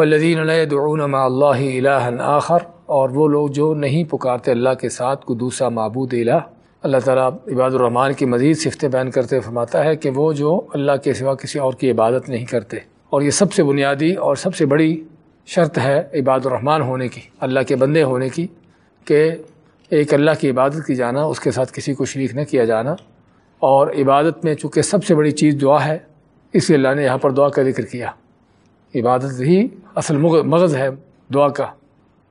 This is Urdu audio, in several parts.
والذین لا يدعون مع اللہ الہ آخر، اور وہ لوگ جو نہیں پکارتے اللہ کے ساتھ کو دوسرا معبود الہ۔ اللہ تعالیٰ عباد الرحمٰن کی مزید صفت بیان کرتے فرماتا ہے کہ وہ جو اللہ کے سوا کسی اور کی عبادت نہیں کرتے۔ اور یہ سب سے بنیادی اور سب سے بڑی شرط ہے عباد الرحمٰن ہونے کی، اللہ کے بندے ہونے کی، کہ ایک اللہ کی عبادت کی جانا، اس کے ساتھ کسی کو شریک نہ کیا جانا۔ اور عبادت میں چونکہ سب سے بڑی چیز دعا ہے، اس لیے اللہ نے یہاں پر دعا کا ذکر کیا۔ عبادت ہی اصل مغز ہے دعا کا۔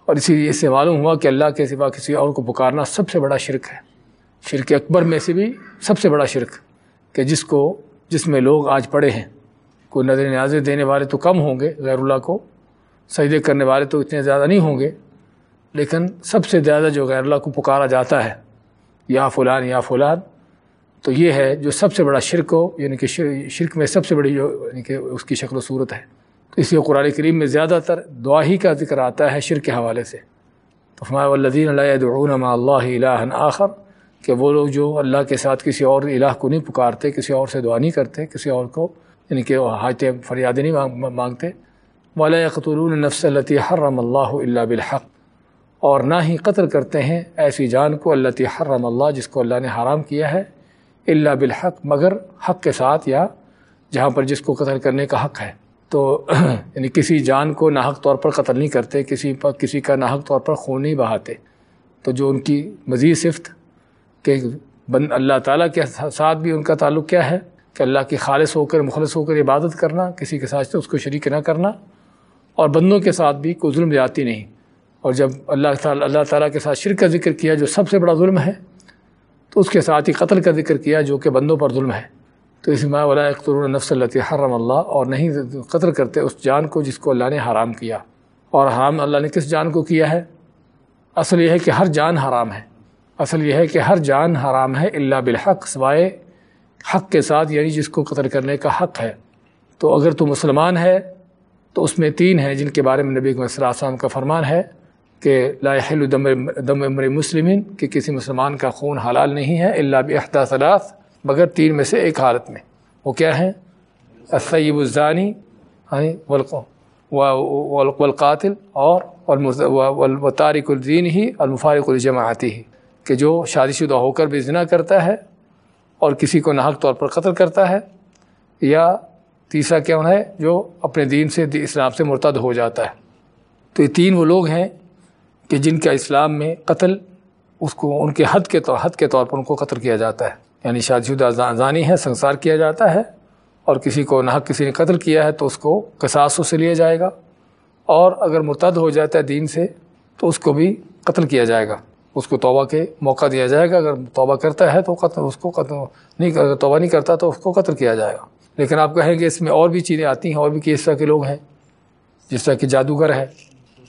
اور اسی لیے اس سے معلوم ہوا کہ اللہ کے سوا کسی اور کو پکارنا سب سے بڑا شرک ہے۔ شرک اکبر میں سے بھی سب سے بڑا شرک کہ جس کو جس میں لوگ آج پڑے ہیں۔ کوئی نظر نیازیں دینے والے تو کم ہوں گے، غیر اللہ کو سجدے کرنے والے تو اتنے زیادہ نہیں ہوں گے۔ لیکن سب سے زیادہ جو غیر اللہ کو پکارا جاتا ہے، یا فلان یا فلان، تو یہ ہے جو سب سے بڑا شرک ہو یعنی کہ شرک میں سب سے بڑی جو یعنی کہ اس کی شکل و صورت ہے۔ اس لیے قرآن کریم میں زیادہ تر دعا ہی کا ذکر آتا ہے شرک کے حوالے سے۔ تو فرمایا والذین لا يدعون مع اللہ الہ آخر، کہ وہ لوگ جو اللہ کے ساتھ کسی اور الہ کو نہیں پکارتے، کسی اور سے دعا نہیں کرتے، کسی اور کو یعنی کہ حاجتیں فریادیں نہیں مانگتے۔ ولا يقتلون نفس التي حرم اللہ اللہ بالحق۔ اور نہ ہی قتل کرتے ہیں ایسی جان کو اللہ حرم اللہ جس کو اللہ نے حرام کیا ہے اللہ بالحق، مگر حق کے ساتھ یا جہاں پر جس کو قتل کرنے کا حق ہے۔ تو یعنی کسی جان کو ناحق طور پر قتل نہیں کرتے، کسی پر کسی کا ناحق طور پر خون نہیں بہاتے۔ تو جو ان کی مزید صفت کہ بند اللہ تعالیٰ کے ساتھ بھی ان کا تعلق کیا ہے؟ کہ اللہ کی خالص ہو کر، مخلص ہو کر عبادت کرنا، کسی کے ساتھ اس کو شریک نہ کرنا۔ اور بندوں کے ساتھ بھی کوئی ظلم جاتی نہیں۔ اور جب اللہ تعالیٰ اللہ تعالیٰ کے ساتھ شرک کا ذکر کیا، جو سب سے بڑا ظلم ہے، تو اس کے ساتھ ہی قتل کا ذکر کیا، جو کہ بندوں پر ظلم ہے۔ تو اس میں ولا اختر نفس اللہ حرم اللہ اور نہیں قتل کرتے اس جان کو جس کو اللہ نے حرام کیا۔ اور حرام اللہ نے کس جان کو کیا ہے؟ اصل یہ ہے کہ ہر جان حرام ہے۔ اصل یہ ہے کہ ہر جان حرام ہے اللہ بالحق، سوائے حق کے ساتھ یعنی جس کو قتل کرنے کا حق ہے۔ تو اگر تو مسلمان ہے، تو اس میں تین ہیں جن کے بارے میں نبی السلام کا فرمان ہے کہ لا دم دم عمر مسلمین، کہ کسی مسلمان کا خون حلال نہیں ہے اللہ بحدہ ثلاث۔ مگر تین میں سے ایک حالت میں۔ وہ کیا ہیں؟ السیب الزانی یعنی والقاتل اور تارک الدین ہی، المفارق الجماعتی ہی، کہ جو شادی شدہ ہو کر بھی ذنا کرتا ہے اور کسی کو ناحق طور پر قتل کرتا ہے، یا تیسرا کیا ہے؟ جو اپنے دین سے، اسلام سے مرتد ہو جاتا ہے۔ تو یہ تین وہ لوگ ہیں کہ جن کا اسلام میں قتل، اس کو ان کے حد کے طور، حد کے طور پر ان کو قتل کیا جاتا ہے۔ یعنی شادی شدہ زانی ہے سنسار کیا جاتا ہے اور کسی کو ناحق کسی نے قتل کیا ہے تو اس کو قصاص سے لیا جائے گا اور اگر مرتد ہو جاتا ہے دین سے تو اس کو بھی قتل کیا جائے گا۔ اس کو توبہ کے موقع دیا جائے گا۔ اگر توبہ کرتا ہے تو قتل اس کو قتل نہیں، اگر توبہ نہیں کرتا تو اس کو قتل کیا جائے گا۔ لیکن آپ کہیں گے اس میں اور بھی چیزیں آتی ہیں، اور بھی کس طرح کے لوگ ہیں، جس طرح کہ جادوگر ہے،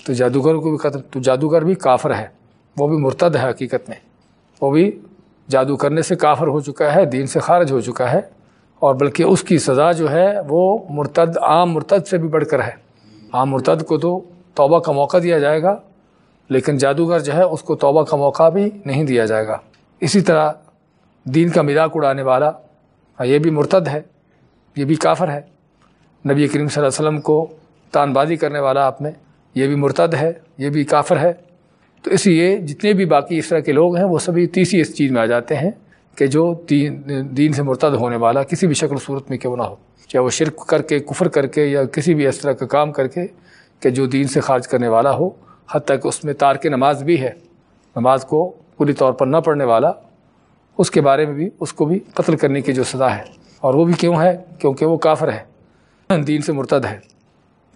تو جادوگر کو بھی قتل تو جادوگر بھی کافر ہے، وہ بھی مرتد ہے حقیقت میں، وہ بھی جادو کرنے سے کافر ہو چکا ہے، دین سے خارج ہو چکا ہے، اور بلکہ اس کی سزا جو ہے وہ مرتد، عام مرتد سے بھی بڑھ کر ہے۔ عام مرتد کو تو توبہ کا موقع دیا جائے گا، لیکن جادوگر جو ہے اس کو توبہ کا موقع بھی نہیں دیا جائے گا۔ اسی طرح دین کا مذاق اڑانے والا ہاں، یہ بھی مرتد ہے، یہ بھی کافر ہے۔ نبی کریم صلی اللہ علیہ وسلم کو تان بازی کرنے والا آپ میں، یہ بھی مرتد ہے، یہ بھی کافر ہے۔ تو اس لیے جتنے بھی باقی اس طرح کے لوگ ہیں، وہ سبھی تیسری اس چیز میں آ جاتے ہیں کہ جو دین دین سے مرتد ہونے والا کسی بھی شکل صورت میں کیوں نہ ہو۔ چاہے وہ شرک کر کے، کفر کر کے یا کسی بھی اس طرح کا کام کر کے کہ جو دین سے خارج کرنے والا ہو حتیٰ کہ اس میں تارک نماز بھی ہے۔ نماز کو پوری طور پر نہ پڑھنے والا، اس کے بارے میں بھی، اس کو بھی قتل کرنے کی جو سزا ہے۔ اور وہ بھی کیوں ہے؟ کیونکہ وہ کافر ہے۔ دین سے مرتد ہے۔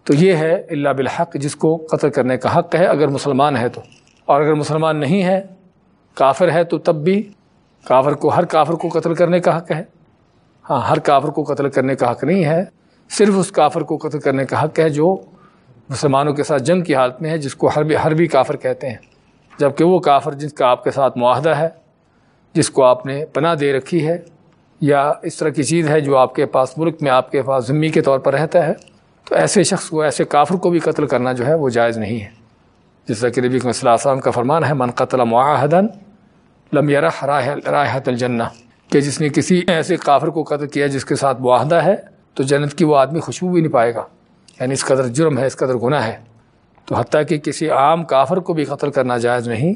تو یہ ہے اللہ بالحق، جس کو قتل کرنے کا حق ہے، اگر مسلمان ہے تو۔ اور اگر مسلمان نہیں ہے، کافر ہے تو تب بھی کافر کو، ہر کافر کو قتل کرنے کا حق ہے۔ ہاں ہر کافر کو قتل کرنے کا حق نہیں ہے، صرف اس کافر کو قتل کرنے کا حق ہے جو مسلمانوں کے ساتھ جنگ کی حالت میں ہے، جس کو حربی حربی کافر کہتے ہیں۔ جبکہ وہ کافر جس کا آپ کے ساتھ معاہدہ ہے، جس کو آپ نے پناہ دے رکھی ہے، یا اس طرح کی چیز ہے جو آپ کے پاس ملک میں، آپ کے پاس ذمی کے طور پر رہتا ہے، تو ایسے شخص کو، ایسے کافر کو بھی قتل کرنا جو ہے وہ جائز نہیں ہے۔ جس طرح کہ نبی صلی اللہ علیہ وسلم کا فرمان ہے، من قتل معاہدن لم یرح رائحت الجنہ. کہ جس نے کسی ایسے کافر کو قتل کیا جس کے ساتھ معاہدہ ہے، تو جنت کی وہ آدمی خوشبو بھی نہیں پائے گا۔ یعنی اس قدر جرم ہے، اس قدر گناہ ہے۔ تو حتیٰ کہ کسی عام کافر کو بھی قتل کرنا جائز نہیں،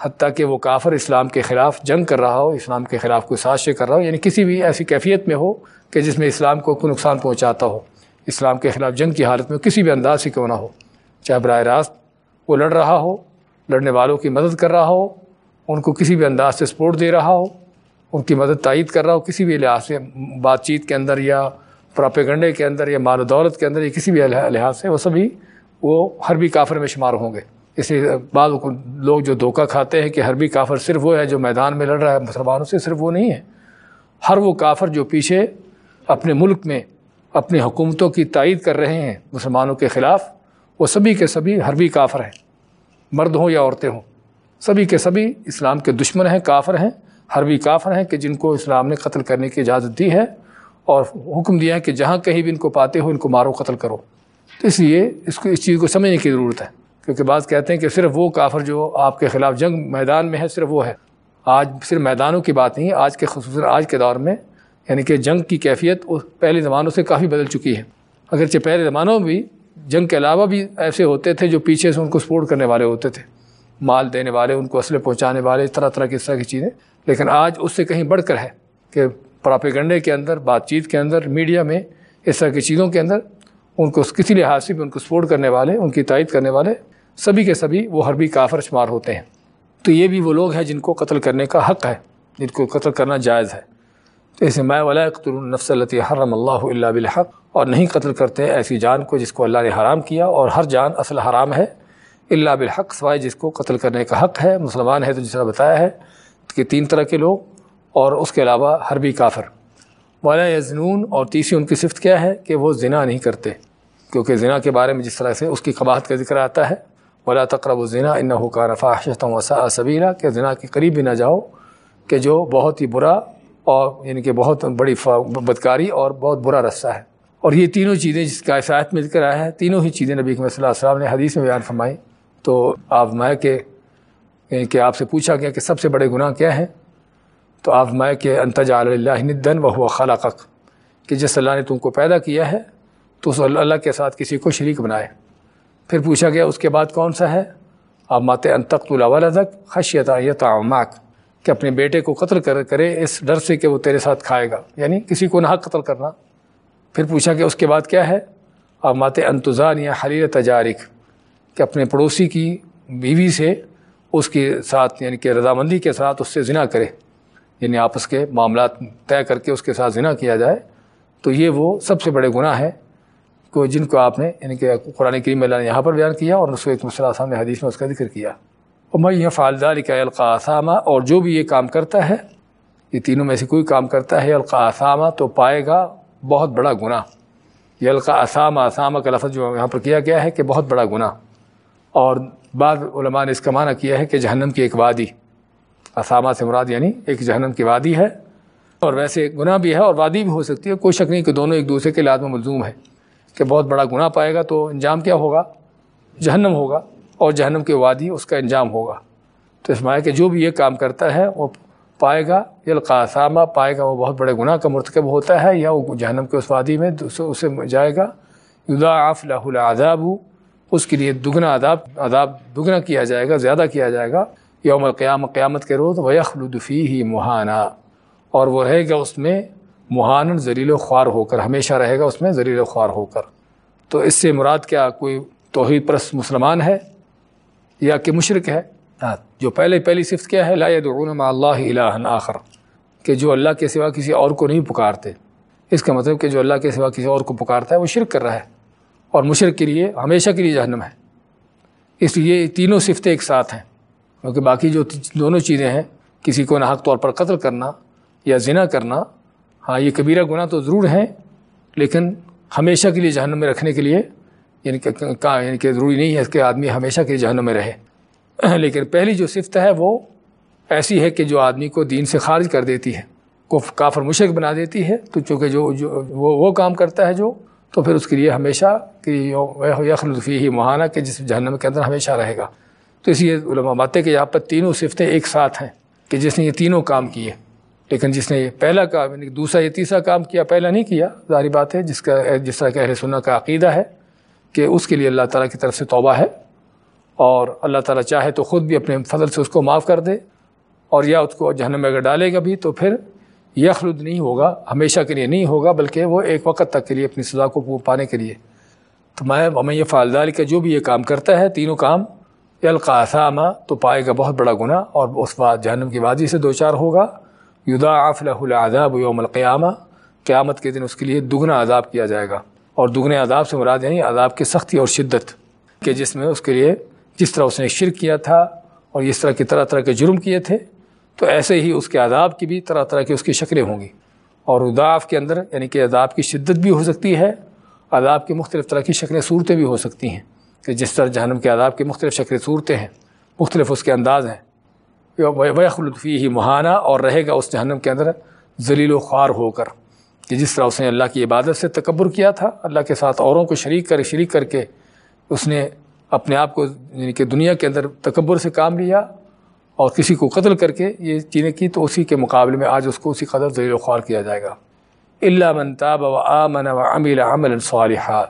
حتیٰ کہ وہ کافر اسلام کے خلاف جنگ کر رہا ہو، اسلام کے خلاف کوئی سازشیں کر رہا ہو یعنی کسی بھی ایسی کیفیت میں ہو کہ جس میں اسلام کو کوئی نقصان پہنچاتا ہو۔ اسلام کے خلاف جنگ کی حالت میں کسی بھی انداز سے کیوں نہ ہو۔ چاہے براہ راست وہ لڑ رہا ہو، لڑنے والوں کی مدد کر رہا ہو، ان کو کسی بھی انداز سے سپورٹ دے رہا ہو، ان کی مدد تائید کر رہا ہو، کسی بھی لحاظ سے بات چیت کے اندر یا پراپے گنڈے کے اندر یا مال و دولت کے اندر یا کسی بھی لحاظ سے وہ سبھی وہ ہر بھی کافر میں شمار ہوں گے۔ اس لیے بعض لوگ جو دھوکہ کھاتے ہیں کہ ہر بھی کافر صرف وہ ہے جو میدان میں لڑ رہا ہے، مسلمانوں سے صرف وہ نہیں ہے۔ ہر وہ کافر جو پیچھے اپنے ملک میں اپنی حکومتوں کی تائید کر رہے ہیں مسلمانوں کے خلاف وہ سبھی کے سبھی حربی کافر ہیں۔ مرد ہوں یا عورتیں ہوں۔ سبھی کے سبھی اسلام کے دشمن ہیں، کافر ہیں۔ حربی کافر ہیں کہ جن کو اسلام نے قتل کرنے کی اجازت دی ہے اور حکم دیا ہے کہ جہاں کہیں بھی ان کو پاتے ہو، ان کو مارو، قتل کرو۔ تو اس لیے اس کو، اس چیز کو سمجھنے کی ضرورت ہے۔ کیونکہ بعض کہتے ہیں کہ صرف وہ کافر جو آپ کے خلاف جنگ میدان میں ہے، صرف وہ ہے۔ آج صرف میدانوں کی بات نہیں، آج کے خصوصاً آج کے دور میں یعنی کہ جنگ کی کیفیت پہلے زمانوں سے کافی بدل چکی ہے۔ اگرچہ پہلے زمانوں میں بھی جنگ کے علاوہ بھی ایسے ہوتے تھے جو پیچھے سے ان کو سپورٹ کرنے والے ہوتے تھے، مال دینے والے، ان کو اسلحے پہنچانے والے، طرح طرح کی اس طرح کی چیزیں۔ لیکن آج اس سے کہیں بڑھ کر ہے کہ پراپیگنڈے کے اندر، بات چیت کے اندر، میڈیا میں اس طرح کی چیزوں کے اندر ان کو کسی لحاظ سے بھی ان کو سپورٹ کرنے والے، ان کی تائید کرنے والے، سبھی کے سبھی وہ حربی کافر شمار ہوتے ہیں۔ تو یہ بھی وہ لوگ ہیں جن کو قتل کرنے کا حق ہے، جن کو قتل کرنا جائز ہے۔ تو اسے میں ولا النفس التی حرم اللہ اللہ بالحق۔ اور نہیں قتل کرتے ایسی جان کو جس کو اللہ نے حرام کیا، اور ہر جان اصل حرام ہے اللہ بالحق، سوائے جس کو قتل کرنے کا حق ہے۔ مسلمان ہے تو جس طرح بتایا ہے کہ تین طرح کے لوگ، اور اس کے علاوہ حربی کافر۔ والا یزنون اور تیسری ان کی صفت کیا ہے کہ وہ زنا نہیں کرتے، کیونکہ زنا کے بارے میں جس طرح سے اس کی قباحت کا ذکر آتا ہے۔ ولا تقرب و ذنا ان کا رفا وسا صبیرہ کہ زنا کے قریب بھی نہ جاؤ، کہ جو بہت ہی برا اور یعنی کہ بہت بڑی بدکاری اور بہت برا رستہ ہے۔ اور یہ تینوں چیزیں جس کا عیسائیت میں ذکر آیا ہے، تینوں ہی چیزیں نبی صلی اللہ علیہ وسلم نے حدیث میں بیان فرمائی۔ تو آپ میں کہ یعنی کہ آپ سے پوچھا گیا کہ سب سے بڑے گناہ کیا ہیں؟ تو آپ میں کہ انتجا اللہ ندن و ہوا خالق کہ جس اللہ نے تم کو پیدا کیا ہے، تو اس اللہ کے ساتھ کسی کو شریک بنائے۔ پھر پوچھا گیا، اس کے بعد کون سا ہے؟ آپ مات انتخت الولدک خشیت یتعماک کہ اپنے بیٹے کو قتل کر کرے، اس ڈر سے کہ وہ تیرے ساتھ کھائے گا۔ یعنی کسی کو نہ قتل کرنا۔ پھر پوچھا کہ اس کے بعد کیا ہے؟ آپ مات انتظان یا حریر تجارک، کہ اپنے پڑوسی کی بیوی سے اس کے ساتھ یعنی کہ رضامندی کے ساتھ اس سے ذنا کرے یعنی آپس کے معاملات طے کر کے اس کے ساتھ ذنا کیا جائے، تو یہ وہ سب سے بڑے گناہ ہیں کو جن کو آپ نے یعنی کہ قرآن کریم اللہ نے یہاں پر بیان کیا اور اس کو ایک مسئلہ نے حدیث میں اس کا ذکر کیا۔ اور میں یہ فالدار کا القاسامہ اور جو بھی یہ کام کرتا ہے، یہ تینوں میں سے کوئی کام کرتا ہے القاسامہ تو پائے گا بہت بڑا گناہ۔ یہ القا اسامہ اسامہ کا لفظ جو یہاں پر کیا گیا ہے کہ بہت بڑا گناہ۔ اور بعض علماء نے اس کا معنی کیا ہے کہ جہنم کی ایک وادی۔ اسامہ سے مراد یعنی ایک جہنم کی وادی ہے۔ اور ویسے گناہ بھی ہے اور وادی بھی ہو سکتی ہے، کوئی شک نہیں کہ دونوں ایک دوسرے کے لازم ملزوم ہے کہ بہت بڑا گناہ پائے گا تو انجام کیا ہوگا؟ جہنم ہوگا۔ اور جہنم کے وادی اس کا انجام ہوگا۔ تو اس معنی کہ جو بھی یہ کام کرتا ہے، وہ پائے گا یہ القاسامہ پائے گا، وہ بہت بڑے گناہ کا مرتکب ہوتا ہے، یا وہ جہنم کے اس وادی میں اسے جائے گا۔ آف لاہ العذاب اس کے لیے دگنا عذاب عذاب دگنا کیا جائے گا، زیادہ کیا جائے گا۔ یوم القیام قیامت کے روز و ہی مہانہ اور وہ رہے گا اس میں مہان ذلیل و خوار ہو کر، ہمیشہ رہے گا اس میں ذلیل و خوار ہو کر۔ تو اس سے مراد کیا، کوئی توحید پرست مسلمان ہے یا کہ مشرق ہے؟ ہاں، جو پہلے پہلی صفت کیا ہے؟ لا يدعون مع اللہ الہ آخر۔ کہ جو اللہ کے سوا کسی اور کو نہیں پکارتے۔ اس کا مطلب کہ جو اللہ کے سوا کسی اور کو پکارتا ہے، وہ شرک کر رہا ہے۔ اور مشرق کے لیے ہمیشہ کے لیے جہنم ہے۔ اس لیے تینوں صفتیں ایک ساتھ ہیں۔ کیونکہ باقی جو دونوں چیزیں ہیں، کسی کو ناحق طور پر قتل کرنا یا زنا کرنا ہاں یہ کبیرہ گناہ تو ضرور ہیں، لیکن ہمیشہ کے لیے جہنم میں رکھنے کے لیے یعنی کہ یعنی کہ ضروری نہیں ہے کہ آدمی ہمیشہ کے لیے جہنم میں رہے۔ لیکن پہلی جو صفت ہے وہ ایسی ہے کہ جو آدمی کو دین سے خارج کر دیتی ہے، کو کافر مشرق بنا دیتی ہے، تو چونکہ جو جو، وہ وہ کام کرتا ہے جو، تو پھر اس کے لیے ہمیشہ کہ یخلفی ہی مہانہ کہ جس جہنم کے اندر ہمیشہ رہے گا۔ تو اس لیے علماء باتیں کہ یہاں پر تینوں صفتیں ایک ساتھ ہیں، کہ جس نے یہ تینوں کام کیے۔ لیکن جس نے یہ پہلا کام یعنی دوسرا، یہ تیسرا کام کیا، پہلا نہیں کیا، ظاہری بات ہے، جس کا، جس طرح کہ اہل سننا کا عقیدہ ہے کہ اس کے لیے اللہ تعالیٰ کی طرف سے توبہ ہے۔ اور اللہ تعالیٰ چاہے تو خود بھی اپنے فضل سے اس کو معاف کر دے اور یا اس کو جہنم میں اگر ڈالے گا بھی تو پھر یخلد نہیں ہوگا، ہمیشہ کے لیے نہیں ہوگا، بلکہ وہ ایک وقت تک کے لیے اپنی سزا کو پانے کے لیے۔ تو میں ہمیں یہ فالدال کا جو بھی یہ کام کرتا ہے، تینوں کام القاسامہ تو پائے گا بہت بڑا گناہ اور اس بعد جہنم کی وادی سے دو چار ہوگا۔ یدا آفل العذاب یوم القیامہ، قیامت کے دن اس کے لیے دگنا عذاب کیا جائے گا۔ اور دگنے عذاب سے مراد یعنی عذاب کی سختی اور شدت، کہ جس میں اس کے لیے جس طرح اس نے شرک کیا تھا اور اس طرح کی طرح طرح کے جرم کیے تھے، تو ایسے ہی اس کے عذاب کی بھی طرح طرح کی اس کی شکلیں ہوں گی۔ اور اداف کے اندر یعنی کہ عذاب کی شدت بھی ہو سکتی ہے، عذاب کی مختلف طرح کی شکلیں صورتیں بھی ہو سکتی ہیں۔ کہ جس طرح جہنم کے عذاب کی مختلف شکلیں صورتیں ہیں، مختلف اس کے انداز ہیں۔ وخلطفی ہی مہانہ اور رہے گا اس جہنم کے اندر ذلیل و خوار ہو کر۔ کہ جس طرح اس نے اللہ کی عبادت سے تکبر کیا تھا، اللہ کے ساتھ اوروں کو شریک کر شریک کر کے اس نے اپنے آپ کو یعنی کہ دنیا کے اندر تکبر سے کام لیا اور کسی کو قتل کر کے یہ چیزیں کی، تو اسی کے مقابلے میں آج اس کو اسی قدر ذلیل و خوار کیا جائے گا۔ اللہ منتاب و آمن و امل عمل صالحات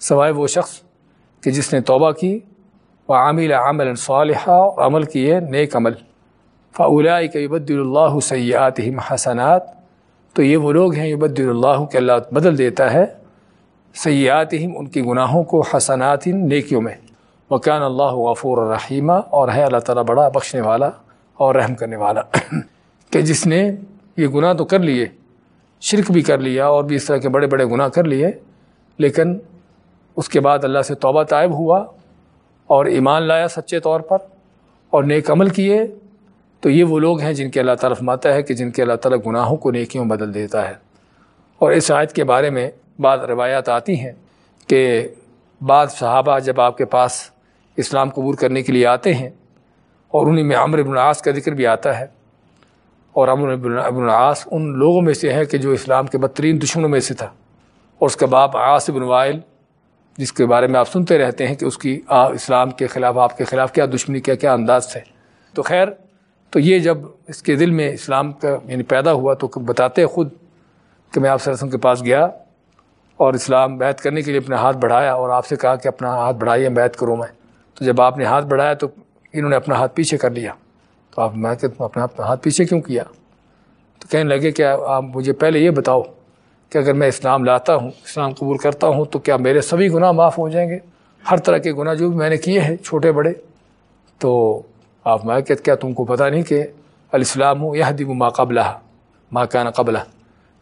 سوائے وہ شخص کہ جس نے توبہ کی و عامل عمل صالحہ عمل کیے نیک عمل۔ فعلا کہ یبد اللہ سیات حسنات۔ تو یہ وہ لوگ ہیں یبد اللہ، کہ اللہ بدل دیتا ہے۔ سیات ان کی گناہوں کو حسنات نیکیوں میں۔ وکان اللہ غفور الرحیمہ اور ہے اللہ تعالیٰ بڑا بخشنے والا اور رحم کرنے والا۔ کہ جس نے یہ گناہ تو کر لیے، شرک بھی کر لیا اور بھی اس طرح کے بڑے بڑے گناہ کر لیے، لیکن اس کے بعد اللہ سے توبہ طائب ہوا اور ایمان لایا سچے طور پر اور نیک عمل کیے، تو یہ وہ لوگ ہیں جن کے اللہ تعالیٰ فرماتا ہے کہ جن کے اللہ تعالیٰ گناہوں کو نیکیوں بدل دیتا ہے۔ اور اس آیت کے بارے میں بعض روایات آتی ہیں کہ بعض صحابہ جب آپ کے پاس اسلام قبول کرنے کے لیے آتے ہیں اور انہیں میں عمر ابن العاص کا ذکر بھی آتا ہے اور عمر ابن العاص ان لوگوں میں سے ہے کہ جو اسلام کے بدترین دشمنوں میں سے تھا اور اس کا باپ عاص بن وائل، جس کے بارے میں آپ سنتے رہتے ہیں کہ اس کی اسلام کے خلاف، آپ کے خلاف کیا دشمنی، کیا کیا انداز تھے۔ تو خیر، تو یہ جب اس کے دل میں اسلام کا یعنی پیدا ہوا تو بتاتے خود کہ میں آپ رسم کے پاس گیا اور اسلام بیت کرنے کے لیے اپنا ہاتھ بڑھایا اور آپ سے کہا کہ اپنا ہاتھ بڑھائیے بیت کروں میں۔ تو جب آپ نے ہاتھ بڑھایا تو انہوں نے اپنا ہاتھ پیچھے کر لیا۔ تو آپ میں کہ اپنا ہاتھ پیچھے کیوں کیا؟ تو کہنے لگے کہ آپ مجھے پہلے یہ بتاؤ کہ اگر میں اسلام لاتا ہوں، اسلام قبول کرتا ہوں تو کیا میرے سبھی گناہ معاف ہو جائیں گے؟ ہر طرح کے گناہ جو بھی میں نے کیے ہیں، چھوٹے، بڑے۔ تو آپ میں کہ کیا تم کو پتہ نہیں کہ الاسلام ہوں یہ دب ماں قبلہ ماں کان قبلہ،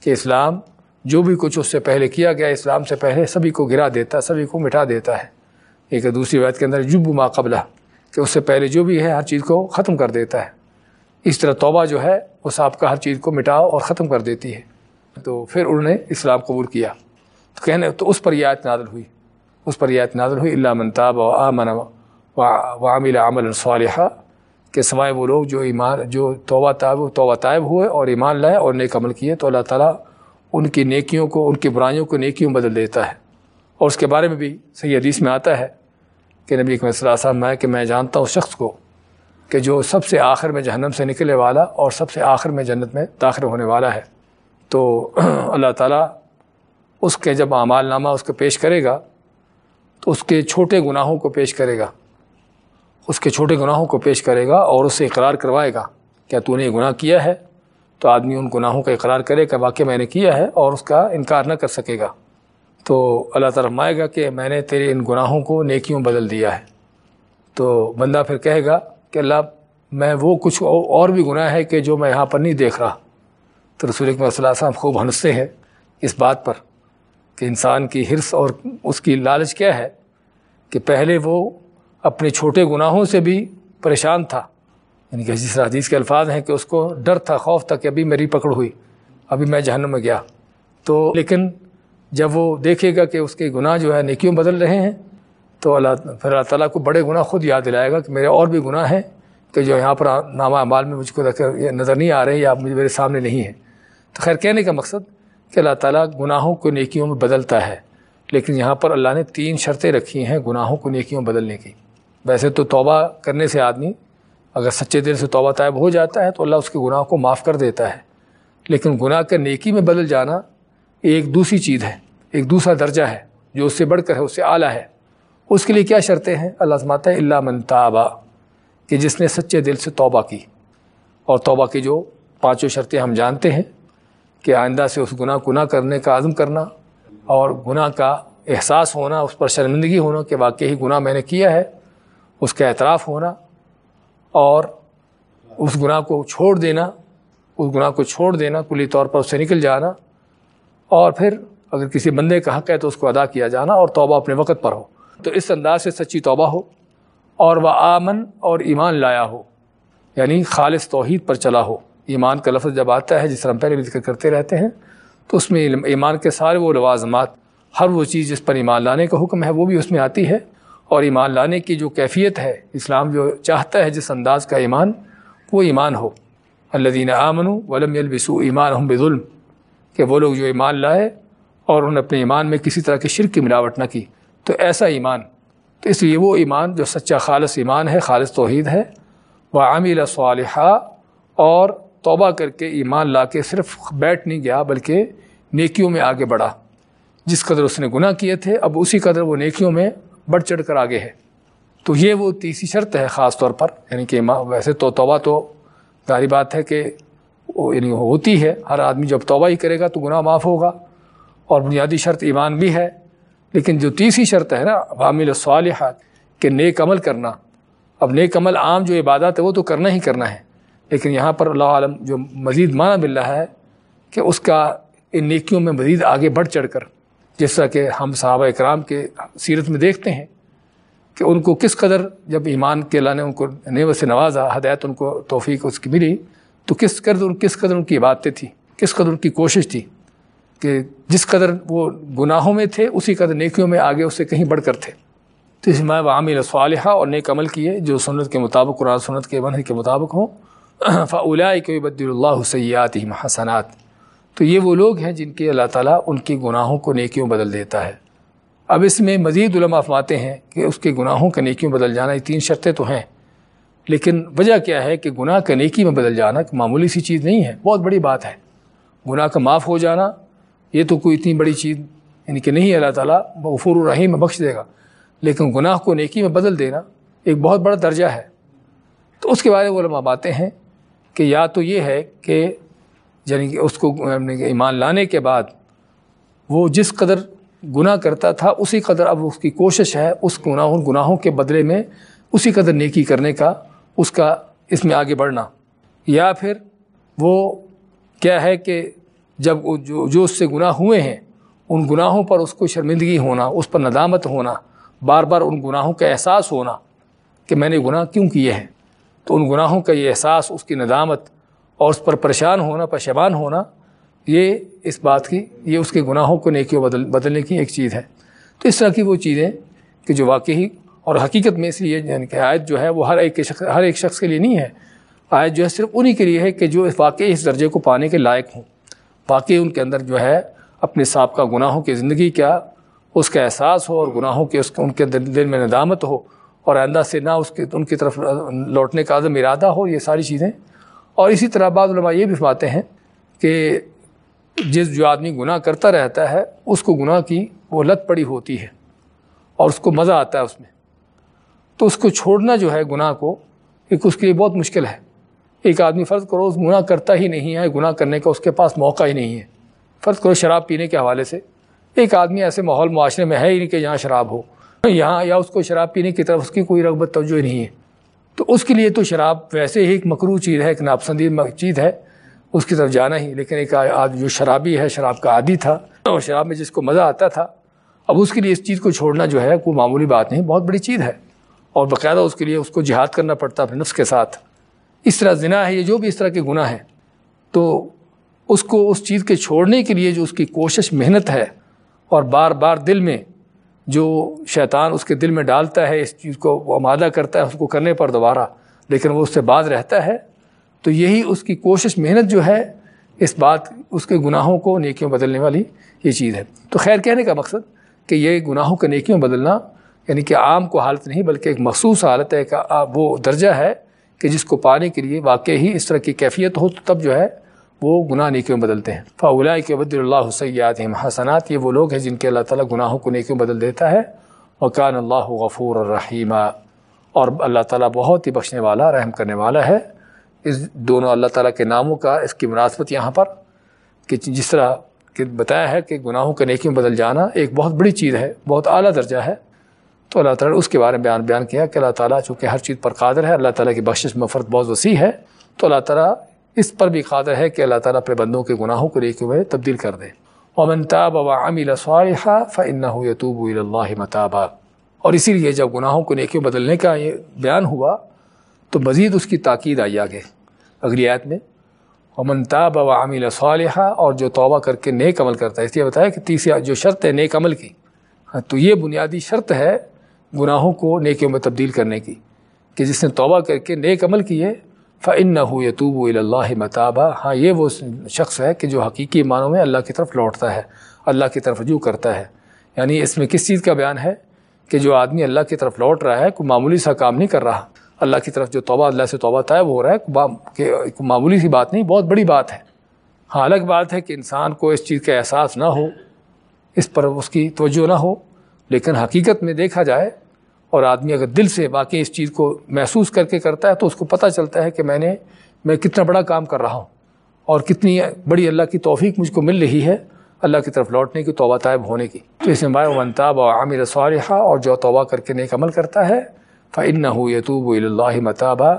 کہ اسلام جو بھی کچھ اس سے پہلے کیا گیا، اسلام سے پہلے سبھی کو گرا دیتا، سبھی کو مٹا دیتا ہے۔ ایک دوسری بات کے اندر، جب ماں قبلہ، کہ اس سے پہلے جو بھی ہے، ہر چیز کو ختم کر دیتا ہے۔ اس طرح توبہ جو ہے اس آپ کا ہر چیز کو مٹاؤ اور ختم کر دیتی ہے۔ تو پھر انہوں نے اسلام قبول کیا۔ تو کہنے، تو اس پر یہ آیت نادل ہوئی۔ اس پر یہ آیت نادل ہوئی اللہ منتاب و آمن و عامل عمل صالحہ کہ سوائے وہ لوگ جو ایمان، جو توبہ طائب توبہ طائب ہوئے اور ایمان لائے اور نیک عمل کیے، تو اللہ تعالیٰ ان کی نیکیوں کو، ان کی برائیوں کو نیکیوں بدل دیتا ہے۔ اور اس کے بارے میں بھی صحیح حدیث میں آتا ہے کہ نبی صلی اللہ علیہ وسلم، میں کہ میں جانتا ہوں شخص کو کہ جو سب سے آخر میں جہنم سے نکلے والا اور سب سے آخر میں جنت میں داخل ہونے والا ہے۔ تو اللہ تعالیٰ اس کے جب اعمال نامہ اس کو پیش کرے گا، تو اس کے چھوٹے گناہوں کو پیش کرے گا۔ اس کے چھوٹے گناہوں کو پیش کرے گا اور اس سے اقرار کروائے گا۔ کیا تو نے یہ گناہ کیا ہے؟ تو آدمی ان گناہوں کا اقرار کرے کہ واقعہ میں نے کیا ہے اور اس کا انکار نہ کر سکے گا۔ تو اللہ تعالیٰ مائے گا کہ میں نے تیرے ان گناہوں کو نیکیوں بدل دیا ہے۔ تو بندہ پھر کہے گا کہ اللہ، میں وہ کچھ اور بھی گناہ ہے کہ جو میں یہاں پر نہیں دیکھ رہا۔ تو رسول اکمل صلی اللہ علیہ وسلم خوب ہنستے ہیں اس بات پر کہ انسان کی حرص اور اس کی لالچ کیا ہے کہ پہلے وہ اپنے چھوٹے گناہوں سے بھی پریشان تھا۔ یعنی کہ جس حدیث کے الفاظ ہیں کہ اس کو ڈر تھا، خوف تھا کہ ابھی میری پکڑ ہوئی، ابھی میں جہنم میں گیا۔ تو لیکن جب وہ دیکھے گا کہ اس کے گناہ جو ہے نیکیوں بدل رہے ہیں، تو اللہ، پھر اللہ تعالیٰ کو بڑے گناہ خود یاد دلائے گا کہ میرے اور بھی گناہ ہیں کہ جو یہاں پر نامہ اعمال میں مجھ کو نظر نہیں آ رہے ہیں یا مجھے میرے سامنے نہیں ہیں۔ تو خیر، کہنے کا مقصد کہ اللہ تعالیٰ گناہوں کو نیکیوں میں بدلتا ہے۔ لیکن یہاں پر اللہ نے تین شرطیں رکھی ہیں گناہوں کو نیکیوں بدلنے کی۔ ویسے تو توبہ کرنے سے آدمی اگر سچے دل سے توبہ طائب ہو جاتا ہے تو اللہ اس کے گناہوں کو معاف کر دیتا ہے۔ لیکن گناہ کا نیکی میں بدل جانا ایک دوسری چیز ہے، ایک دوسرا درجہ ہے جو اس سے بڑھ کر ہے، اس سے اعلیٰ ہے۔ اس کے لیے کیا شرطیں ہیں؟ اللہ سماتا ہے اللہ منتابہ کہ جس نے سچے دل سے توبہ کی۔ اور توبہ کی جو پانچوں شرطیں ہم جانتے ہیں کہ آئندہ سے اس گناہ گناہ کرنے کا عزم کرنا اور گناہ کا احساس ہونا، اس پر شرمندگی ہونا کہ واقعی گناہ میں نے کیا ہے، اس کا اعتراف ہونا اور اس گناہ کو چھوڑ دینا، اس گناہ کو چھوڑ دینا، کلی طور پر اس سے نکل جانا اور پھر اگر کسی بندے کا حق ہے تو اس کو ادا کیا جانا اور توبہ اپنے وقت پر ہو۔ تو اس انداز سے سچی توبہ ہو اور وہ آمن اور ایمان لایا ہو یعنی خالص توحید پر چلا ہو۔ ایمان کا لفظ جب آتا ہے، جس طرح ہم پہلے بھی ذکر کرتے رہتے ہیں، تو اس میں ایمان کے سارے وہ لوازمات، ہر وہ چیز جس پر ایمان لانے کا حکم ہے، وہ بھی اس میں آتی ہے۔ اور ایمان لانے کی جو کیفیت ہے، اسلام جو چاہتا ہے جس انداز کا ایمان، وہ ایمان ہو۔ اللہ دین آمن ولم البسو ایمان ہم بظلم، کہ وہ لوگ جو ایمان لائے اور انہوں نے اپنے ایمان میں کسی طرح کی شرک کی ملاوٹ نہ کی۔ تو ایسا ایمان، تو اس لیے وہ ایمان جو سچا خالص ایمان ہے، خالص توحید ہے وہ عامل صالحہ اور توبہ کر کے ایمان لا کے صرف بیٹھ نہیں گیا، بلکہ نیکیوں میں آگے بڑھا۔ جس قدر اس نے گناہ کیے تھے، اب اسی قدر وہ نیکیوں میں بڑھ چڑھ کر آگے ہے۔ تو یہ وہ تیسری شرط ہے خاص طور پر یعنی کہ ویسے تو توبہ تو ظاہری بات ہے کہ یعنی ہوتی ہے، ہر آدمی جب توبہ ہی کرے گا تو گناہ معاف ہوگا۔ اور بنیادی شرط ایمان بھی ہے، لیکن جو تیسری شرط ہے نا عامل صالحات، کہ نیک عمل کرنا۔ اب نیک عمل عام جو عبادت ہے، وہ تو کرنا ہی کرنا ہے۔ لیکن یہاں پر اللہ عالم جو مزید معنی مل رہا ہے کہ اس کا، ان نیکیوں میں مزید آگے بڑھ چڑھ کر جس طرح کہ ہم صحابہ اکرام کے سیرت میں دیکھتے ہیں کہ ان کو کس قدر جب ایمان کے اللہ نے ان کو نیو سے نوازا ہدایت ان کو توفیق اس کی ملی، تو کس قدر کس قدر ان کی عبادتیں تھیں، کس قدر ان کی کوشش تھی کہ جس قدر وہ گناہوں میں تھے، اسی قدر نیکیوں میں آگے اس سے کہیں بڑھ کر تھے۔ تو اس میں عامل صالحہ اور نیک عمل کیے جو سنت کے مطابق، قرآن سنت کے بن کے مطابق ہوں۔ فلا کے بد اللہ سیات حسنات تو یہ وہ لوگ ہیں جن کے اللہ تعالیٰ ان کی گناہوں کو نیکیوں بدل دیتا ہے۔ اب اس میں مزید علماء فرماتے ہیں کہ اس کے گناہوں کا نیکیوں بدل جانا یہ تین شرطیں تو ہیں، لیکن وجہ کیا ہے کہ گناہ کا نیکی میں بدل جانا معمولی سی چیز نہیں ہے، بہت بڑی بات ہے۔ گناہ کا معاف ہو جانا یہ تو کوئی اتنی بڑی چیز یعنی کہ نہیں اللہ تعالیٰ غفور الرحیم میں بخش دے گا، لیکن گناہ کو نیکی میں بدل دینا ایک بہت بڑا درجہ ہے۔ تو اس کے بارے میں علماء باتیں ہیں کہ یا تو یہ ہے کہ یعنی کہ اس کو یعنی ایمان لانے کے بعد وہ جس قدر گناہ کرتا تھا اسی قدر اب اس کی کوشش ہے اس گناہوں گناہوں کے بدلے میں اسی قدر نیکی کرنے کا، اس کا اس میں آگے بڑھنا۔ یا پھر وہ کیا ہے کہ جب جو جو اس سے گناہ ہوئے ہیں، ان گناہوں پر اس کو شرمندگی ہونا، اس پر ندامت ہونا، بار بار ان گناہوں کا احساس ہونا کہ میں نے گناہ کیوں کیے ہیں؟ تو ان گناہوں کا یہ احساس، اس کی ندامت اور اس پر پریشان ہونا پشیبان ہونا، یہ اس بات کی، یہ اس کے گناہوں کو نیکیوں بدل، بدلنے کی ایک چیز ہے۔ تو اس طرح کی وہ چیزیں کہ جو واقعی اور حقیقت میں اس لیے یعنی کہ آیت جو ہے وہ ہر ایک شخص، ہر ایک شخص کے لیے نہیں ہے۔ آیت جو ہے صرف انہی کے لیے ہے کہ جو واقعی اس درجے کو پانے کے لائق ہوں۔ واقعی ان کے اندر جو ہے اپنے سابقہ گناہوں کی زندگی کیا، اس کا احساس ہو اور گناہوں کے، اس ان کے دل میں ندامت ہو اور آئندہ سے نہ اس کے، ان کی طرف لوٹنے کا عزم ارادہ ہو، یہ ساری چیزیں اور اسی طرح بعض علماء یہ بھی فرماتے ہیں کہ جس جو آدمی گناہ کرتا رہتا ہے، اس کو گناہ کی وہ لت پڑی ہوتی ہے اور اس کو مزہ آتا ہے اس میں۔ تو اس کو چھوڑنا جو ہے گناہ کو، ایک اس کے لیے بہت مشکل ہے۔ ایک آدمی فرض کرو اس گناہ کرتا ہی نہیں ہے، گناہ کرنے کا اس کے پاس موقع ہی نہیں ہے۔ فرض کرو شراب پینے کے حوالے سے ایک آدمی ایسے ماحول معاشرے میں ہے ہی نہیں کہ جہاں شراب ہو۔ یہاں یا اس کو شراب پینے کی طرف اس کی کوئی رغبت توجہ نہیں ہے۔ تو اس کے لیے تو شراب ویسے ہی ایک مکرو چیز ہے، ایک ناپسندید چیز ہے۔ اس کی طرف جانا ہی، لیکن ایک جو شرابی ہے، شراب کا عادی تھا۔ اور شراب میں جس کو مزہ آتا تھا، اب اس کے لیے اس چیز کو چھوڑنا جو ہے، کوئی معمولی بات نہیں، بہت بڑی چیز ہے۔ اور باقاعدہ اس کے لیے اس کو جہاد کرنا پڑتا اپنے نفس کے ساتھ۔ اس طرح زنا ہے، یہ جو بھی اس طرح کے گناہ ہیں، تو اس کو اس چیز کے چھوڑنے کے لیے جو اس کی کوشش، محنت ہے، اور بار بار دل میں جو شیطان اس کے دل میں ڈالتا ہے، اس چیز کو وہ آمادہ کرتا ہے، اس کو کرنے پر دوبارہ، لیکن وہ اس سے باز رہتا ہے۔ تو یہی اس کی کوشش، محنت جو ہے، اس بات، اس کے گناہوں کو نیکیوں بدلنے والی یہ چیز ہے۔ تو خیر، کہنے کا مقصد کہ یہ گناہوں کے نیکیوں بدلنا یعنی کہ عام کو حالت نہیں، بلکہ ایک مخصوص حالت ہے کہ وہ درجہ ہے کہ جس کو پانے کے لیے واقعی ہی اس طرح کی کیفیت ہو، تو تب جو ہے وہ گناہ نیکیوں میں بدلتے ہیں۔ فاولا کے بد اللہ سیات حسنات، یہ وہ لوگ ہیں جن کے اللہ تعالیٰ گناہوں کو نیکیوں میں بدل دیتا ہے۔ وکان اللہ غفور الرحیمہ اور اللہ تعالیٰ بہت ہی بخشنے والا، رحم کرنے والا ہے۔ اس دونوں اللہ تعالیٰ کے ناموں کا، اس کی مناسبت یہاں پر کہ جس طرح کہ بتایا ہے کہ گناہوں کے نیکیوں بدل جانا ایک بہت بڑی چیز ہے، بہت اعلیٰ درجہ ہے۔ تو اللہ تعالیٰ نے اس کے بارے میں بیان بیان کیا کہ اللہ تعالیٰ چونکہ ہر چیز پر قادر ہے، اللہ تعالیٰ کی بخشش مفرت بہت وسیع ہے۔ تو اللہ تعالیٰ اس پر بھی قادر ہے کہ اللہ تعالیٰ اپنے بندوں کے گناہوں کو نیکیوں میں تبدیل کر دے۔ امن تاب وعمل صالحا فإنه يتوب إلى الله متابا۔ اور اسی لیے جب گناہوں کو نیکیوں بدلنے کا یہ بیان ہوا تو مزید اس کی تاکید آئی آگے۔ اگلی آیت میں امن تاب و وعمل صالحا اور جو توبہ کر کے نیک عمل کرتا ہے۔ اس لیے بتایا کہ تیسری جو شرط ہے نیک عمل کی۔ ہاں، تو یہ بنیادی شرط ہے گناہوں کو نیکیوں میں تبدیل کرنے کی کہ جس نے توبہ کر کے نیک عمل کیے فعن نہ ہو یتوب و اللہ متابہ ہاں یہ وہ شخص ہے کہ جو حقیقی معنوں میں اللہ کی طرف لوٹتا ہے، اللہ کی طرف رجوع کرتا ہے۔ یعنی اس میں کس چیز کا بیان ہے؟ کہ جو آدمی اللہ کی طرف لوٹ رہا ہے، کوئی معمولی سا کام نہیں کر رہا۔ اللہ کی طرف جو توبہ، اللہ سے توبہ طائب ہو رہا ہے کہ معمولی سی بات نہیں، بہت بڑی بات ہے۔ ہاں الگ بات ہے کہ انسان کو اس چیز کا احساس نہ ہو، اس پر اس کی توجہ نہ ہو۔ لیکن حقیقت میں دیکھا جائے اور آدمی اگر دل سے باقی اس چیز کو محسوس کر کے کرتا ہے تو اس کو پتہ چلتا ہے کہ میں نے میں کتنا بڑا کام کر رہا ہوں اور کتنی بڑی اللہ کی توفیق مجھ کو مل رہی ہے اللہ کی طرف لوٹنے کی، توبہ طائب ہونے کی۔ تو اس میں ونتاب و عامر صالحہ اور جو توبہ کر کے نیک عمل کرتا ہے فعن نہ ہو یتوب و اللہ متابہ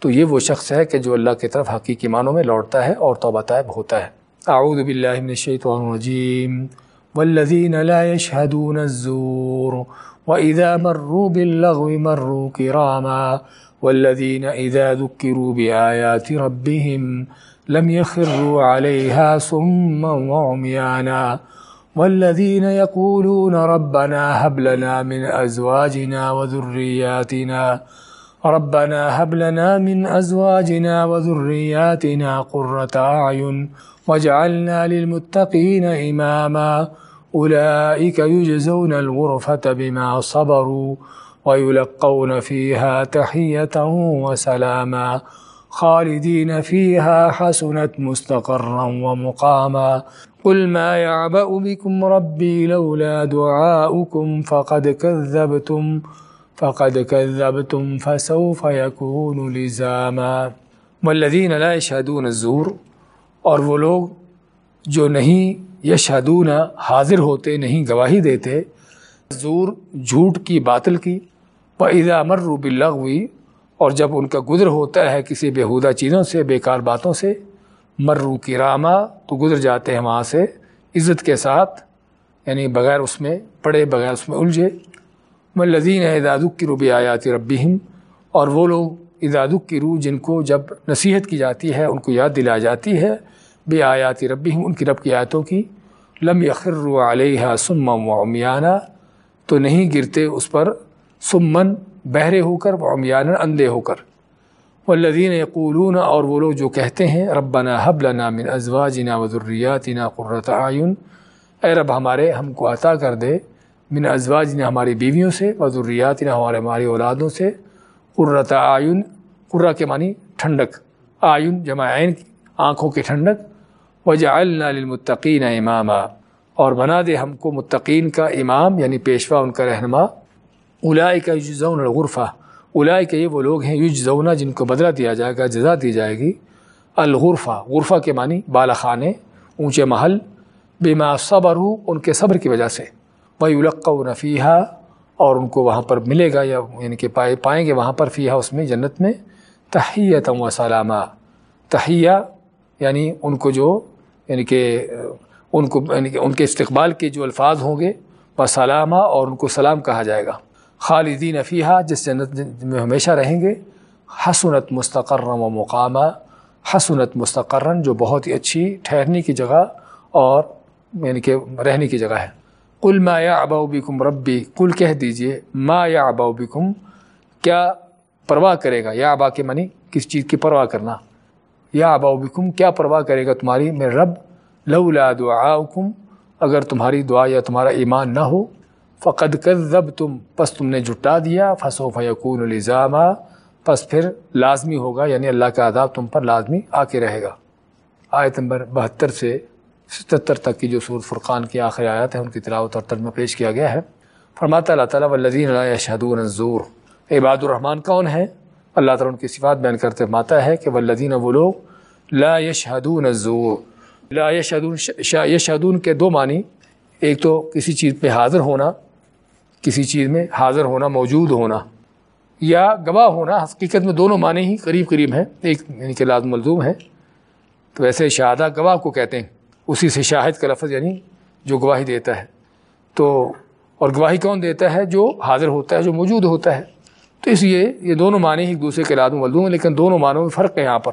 تو یہ وہ شخص ہے کہ جو اللہ کی طرف حقیقی معنوں میں لوٹتا ہے اور توبہ طائب ہوتا ہے۔ اعوذ باللہ من الشیطان الرجیم۔ والذین لا يشهدون الزور۔ وإذا مروا باللغو مروا كراما والذين إذا ذكروا بآيات ربهم لم يخروا عليها صما وعميانا والذين يقولون ربنا هب لنا من أزواجنا وذرياتنا ربنا هب لنا من أزواجنا وذرياتنا قرة أعين واجعلنا للمتقين إماما أولئك يجزون الغرفة بما صبروا ويلقون فيها تحية وسلاما خالدين فيها حسنت مستقرا ومقاما قل ما يعبأ بكم ربي لولا دعاؤكم فقد كذبتم فقد كذبتم فسوف يكون لزاما والذين لا يشهدون الزور اور وہ لوگ جو نہیں یشہدون حاضر ہوتے، نہیں گواہی دیتے۔ زور جھوٹ کی باطل کی۔ اذا مروا باللغوی اور جب ان کا گزر ہوتا ہے کسی بیہودہ چیزوں سے، بیکار باتوں سے مرو کی راما تو گزر جاتے ہیں وہاں سے عزت کے ساتھ یعنی بغیر اس میں پڑے، بغیر اس میں الجھے۔ ملزین ادادک کی روب آیات ربیم اور وہ لوگ ادادک کی روح جن کو جب نصیحت کی جاتی ہے، ان کو یاد دلا جاتی ہے بے آیاتی ربی ان کی رب کی آیتوں کی۔ لم یخر علیہ سم و تو نہیں گرتے اس پر سمن بہرے ہو کر و اندھے ہو کر۔ والذین یقولون، اور وہ لوگ جو کہتے ہیں، ربنا حب لنا من ازواجنا و ذریاتنا قرۃ آئین اے رب، ہمارے، ہم کو عطا کر دے من ازواجنا، ہماری بیویوں سے، و ذریاتنا، ہمارے، ہماری اولادوں سے قرۃ آئین قرہ کے معنی ٹھنڈک آئین جمع عین، آنکھوں کی ٹھنڈک۔ وجعلنا للمتقین اماما اور بنا دے ہم کو متقین کا امام یعنی پیشوا ان کا رہنما۔ الائی کا یجزون الغرفہ۔ الائی کے یہ وہ لوگ ہیں یجزونا جن کو بدلہ دیا جائے گا، جزا دی جائے گی۔ الغرفہ، غرفہ کے معنی بالا خانے، اونچے محل۔ بما صبر ہو ان کے صبر کی وجہ سے۔ وہ القع و نفیحہ اور ان کو وہاں پر ملے گا یا یعنی کہ پائے، پائیں گے وہاں پر فیحہ اس میں جنت میں۔ تحیتم و سلامہ تحیہ یعنی ان کو جو یعنی کہ ان کو یعنی کہ ان کے استقبال کے جو الفاظ ہوں گے وہ اور ان کو سلام کہا جائے گا۔ خالدین افیہ جس جنت میں ہمیشہ رہیں گے۔ حسنت مستقرم و مقامہ، حسنت مستقرن، جو بہت ہی اچھی ٹھہرنے کی جگہ اور یعنی کہ رہنے کی جگہ ہے۔ کل ما یا ابا بکم ربی کل کہہ دیجیے، ما یا ابا بکم، کیا پرواہ کرے گا؟ یا ابا کے منی کس چیز کی پرواہ کرنا؟ یا ابا بکم کیا پرواہ کرے گا تمہاری؟ میرے رب، لولا دعاؤکم، اگر تمہاری دعا یا تمہارا ایمان نہ ہو، فقد کذب تم پس تم نے جٹا دیا فصو فیقون الزامہ پس پھر لازمی ہوگا یعنی اللہ کا عذاب تم پر لازمی آ کے رہے گا۔ آیت نمبر بہتر سے ستر تک کی جو سورت فرقان کی آخری آیات ہے، ان کی تلاوت اور ترجمہ پیش کیا گیا ہے۔ فرماتا اللہ تعالیٰ والذین لا یشہدون الزور۔ عباد الرحمن، کون ہے اللہ تعالیٰ ان کی صفات بیان کرتے ماتا ہے کہ والذین وہ لوگ لا یشہدون الزور۔ لا یشہدون یشہدون کے دو معنی، ایک تو کسی چیز پہ حاضر ہونا، کسی چیز میں حاضر ہونا، موجود ہونا، یا گواہ ہونا، حقیقت میں دونوں معنی ہی قریب قریب ہیں، ایک یعنی کہ لازم ملزوم ہے تو ویسے شہادہ گواہ کو کہتے ہیں، اسی سے شاہد کا لفظ یعنی جو گواہی دیتا ہے۔ تو اور گواہی کون دیتا ہے؟ جو حاضر ہوتا ہے، جو موجود ہوتا ہے۔ تو اس لیے یہ دونوں معنی ایک دوسرے کے لازم ملزوم ہیں، لیکن دونوں معنوں میں فرق ہے یہاں پر۔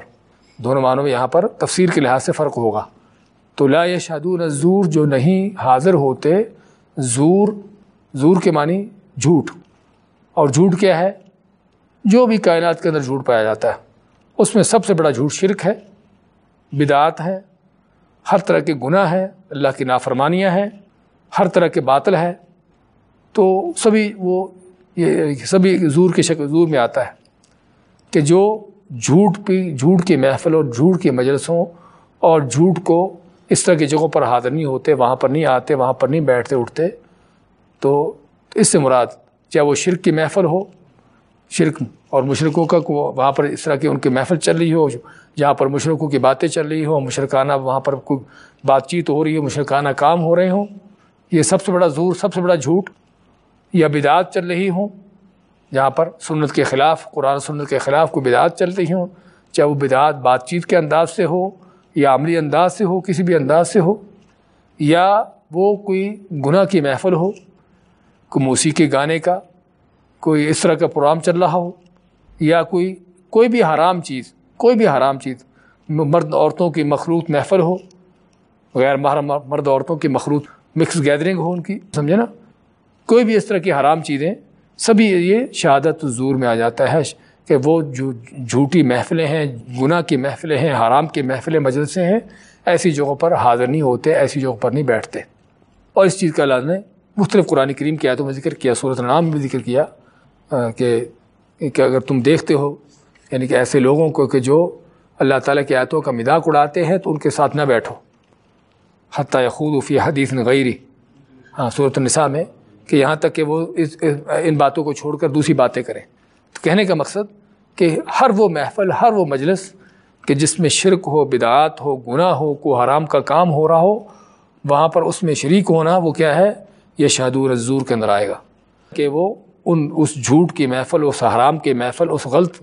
دونوں معنوں میں یہاں پر تفسیر کے لحاظ سے فرق ہوگا۔ تو لا یشہدون زور جو نہیں حاضر ہوتے، زور زور کے معنی جھوٹ۔ اور جھوٹ کیا ہے؟ جو بھی کائنات کے اندر جھوٹ پایا جاتا ہے۔ اس میں سب سے بڑا جھوٹ شرک ہے، بدعات ہے، ہر طرح کے گناہ ہے، اللہ کی نافرمانیاں ہیں، ہر طرح کے باطل ہے تو سبھی وہ یہ سبھی زور کی شکل زور میں آتا ہے کہ جو جھوٹ پہ جھوٹ کی محفل اور جھوٹ کی مجلسوں اور جھوٹ کو اس طرح کی جگہوں پر حاضر نہیں ہوتے، وہاں پر نہیں آتے، وہاں پر نہیں بیٹھتے، اٹھتے، تو اس سے مراد چاہے وہ شرک کی محفل ہو، شرک اور مشرقوں کا وہاں پر اس طرح کی ان کی محفل چل رہی ہو، جہاں پر مشرقوں کی باتیں چل رہی ہوں، مشرکانہ وہاں پر کوئی بات چیت ہو رہی ہو، مشرکانہ کام ہو رہے ہوں، یہ سب سے بڑا زور، سب سے بڑا جھوٹ یا بدعات چل رہی ہوں، جہاں پر سنت کے خلاف، قرآن سنت کے خلاف کوئی بدعات چل رہی ہوں، چاہے وہ بدعات بات چیت کے انداز سے ہو، یا عملی انداز سے ہو، کسی بھی انداز سے ہو، یا وہ کوئی گناہ کی محفل ہو، کوئی موسیقی گانے کا، کوئی اس طرح کا پروگرام چل رہا ہو، یا کوئی کوئی بھی حرام چیز، کوئی بھی حرام چیز، مرد عورتوں کی مخلوط محفل ہو، غیر محرم مرد عورتوں کی مخلوط مکس گیدرنگ ہو ان کی، سمجھے نا؟ کوئی بھی اس طرح کی حرام چیزیں، سبھی یہ شہادت زور میں آ جاتا ہے کہ وہ جو جھوٹی محفلیں ہیں، گناہ کی محفلیں ہیں، حرام کی محفلیں مجلسیں ہیں، ایسی جگہوں پر حاضر نہیں ہوتے، ایسی جگہوں پر نہیں بیٹھتے۔ اور اس چیز کا علاج نے مختلف قرآن کریم کیا تو میں ذکر کیا صورت نام بھی ذکر کیا کہ کہ اگر تم دیکھتے ہو یعنی کہ ایسے لوگوں کو کہ جو اللہ تعالیٰ کی آیتوں کا مذاق اڑاتے ہیں، تو ان کے ساتھ نہ بیٹھو۔ حتیٰ خود فی حدیث غیری۔ ہاں صورت النساء میں کہ یہاں تک کہ وہ اس ان باتوں کو چھوڑ کر دوسری باتیں کریں۔ تو کہنے کا مقصد کہ ہر وہ محفل، ہر وہ مجلس کہ جس میں شرک ہو، بدعات ہو، گناہ ہو کو حرام کا کام ہو رہا ہو، وہاں پر اس میں شریک ہونا وہ کیا ہے؟ یہ شہدور الزور کے اندر آئے گا۔ کہ وہ ان، اس جھوٹ کی محفل، اس حرام کی محفل، اس غلط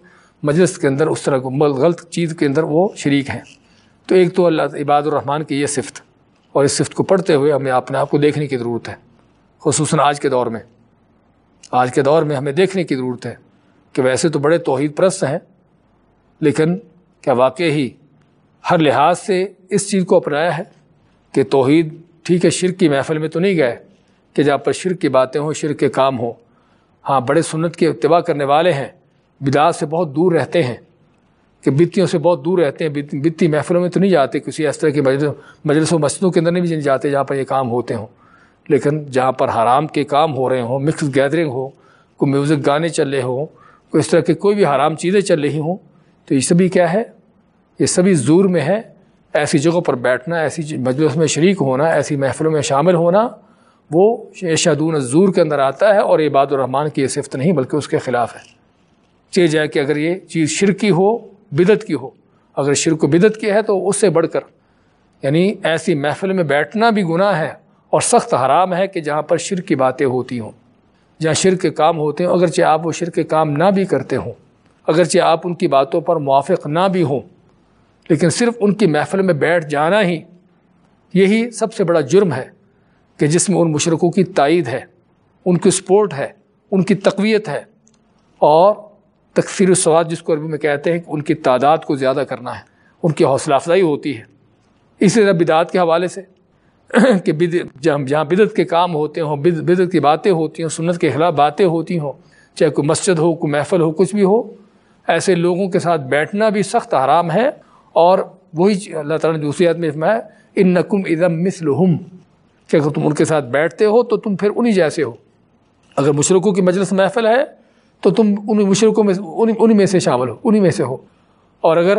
مجلس کے اندر، اس طرح غلط چیز کے اندر وہ شریک ہیں۔ تو ایک تو اللہ عباد الرحمٰن کی یہ صفت اور اس صفت کو پڑھتے ہوئے ہمیں اپنے آپ کو دیکھنے کی ضرورت ہے۔ خصوصاً آج کے دور میں۔ آج کے دور میں ہمیں دیکھنے کی ضرورت ہے کہ ویسے تو بڑے توحید پرست ہیں، لیکن کیا واقع ہی ہر لحاظ سے اس چیز کو اپنایا ہے کہ توحید ٹھیک ہے، شرک کی محفل میں تو نہیں گئے کہ جہاں پر شرک کی باتیں ہوں، شرک کے کام ہوں۔ ہاں بڑے سنت کے اتباع کرنے والے ہیں، بدعات سے بہت دور رہتے ہیں۔ کہ بتیوں سے بہت دور رہتے ہیں بتی محفلوں میں تو نہیں جاتے، کسی اس طرح کی مجلس مجلس و مسجدوں کے اندر نہیں بھی جاتے جہاں پر یہ کام ہوتے ہوں۔ لیکن جہاں پر حرام کے کام ہو رہے ہوں مکس گیدرنگ ہو، کوئی میوزک گانے چل رہے ہوں، کوئی اس طرح کی کوئی بھی حرام چیزیں چل رہی ہوں، تو یہ سبھی کیا ہے؟ یہ سبھی زور میں ہے، ایسی جگہوں پر بیٹھنا، ایسی مجلس میں شریک ہونا، ایسی محفلوں میں شامل ہونا، وہ شہدون زور کے اندر آتا ہے اور عباد الرحمٰن کی یہ صفت نہیں، بلکہ اس کے خلاف ہے۔ چاہے جائے کہ اگر یہ چیز شرکی ہو بدت کی ہو، اگر شرک و بدت کی ہے، تو اس سے بڑھ کر یعنی ایسی محفل میں بیٹھنا بھی گناہ ہے اور سخت حرام ہے کہ جہاں پر شرک کی باتیں ہوتی ہوں، جہاں شرک کے کام ہوتے ہیں اگرچہ آپ وہ شرک کے کام نہ بھی کرتے ہوں، اگرچہ آپ ان کی باتوں پر موافق نہ بھی ہوں، لیکن صرف ان کی محفل میں بیٹھ جانا ہی یہی سب سے بڑا جرم ہے کہ جس میں ان مشرقوں کی تائید ہے، ان کی سپورٹ ہے، ان کی تقویت ہے، اور تکثیر السواد جس کو عربی میں کہتے ہیں کہ ان کی تعداد کو زیادہ کرنا ہے، ان کی حوصلہ افزائی ہوتی ہے۔ اسی طرح بدعات کے حوالے سے کہ جہاں بدت کے کام ہوتے ہوں بدت کی باتیں ہوتی ہوں، سنت کے خلاف باتیں ہوتی ہوں، چاہے کوئی مسجد ہو، کوئی محفل ہو، کچھ بھی ہو، ایسے لوگوں کے ساتھ بیٹھنا بھی سخت حرام ہے۔ اور وہی اللہ تعالیٰ نے دوسری میں فرمایا ان نقم ادم مثلہم۔ کہ اگر تم ان کے ساتھ بیٹھتے ہو تو تم پھر انہی جیسے ہو۔ اگر مشرقوں کی مجلس محفل ہے تو تم ان مشرقوں میں انہیں میں سے شامل ہو، انہی میں سے ہو۔ اور اگر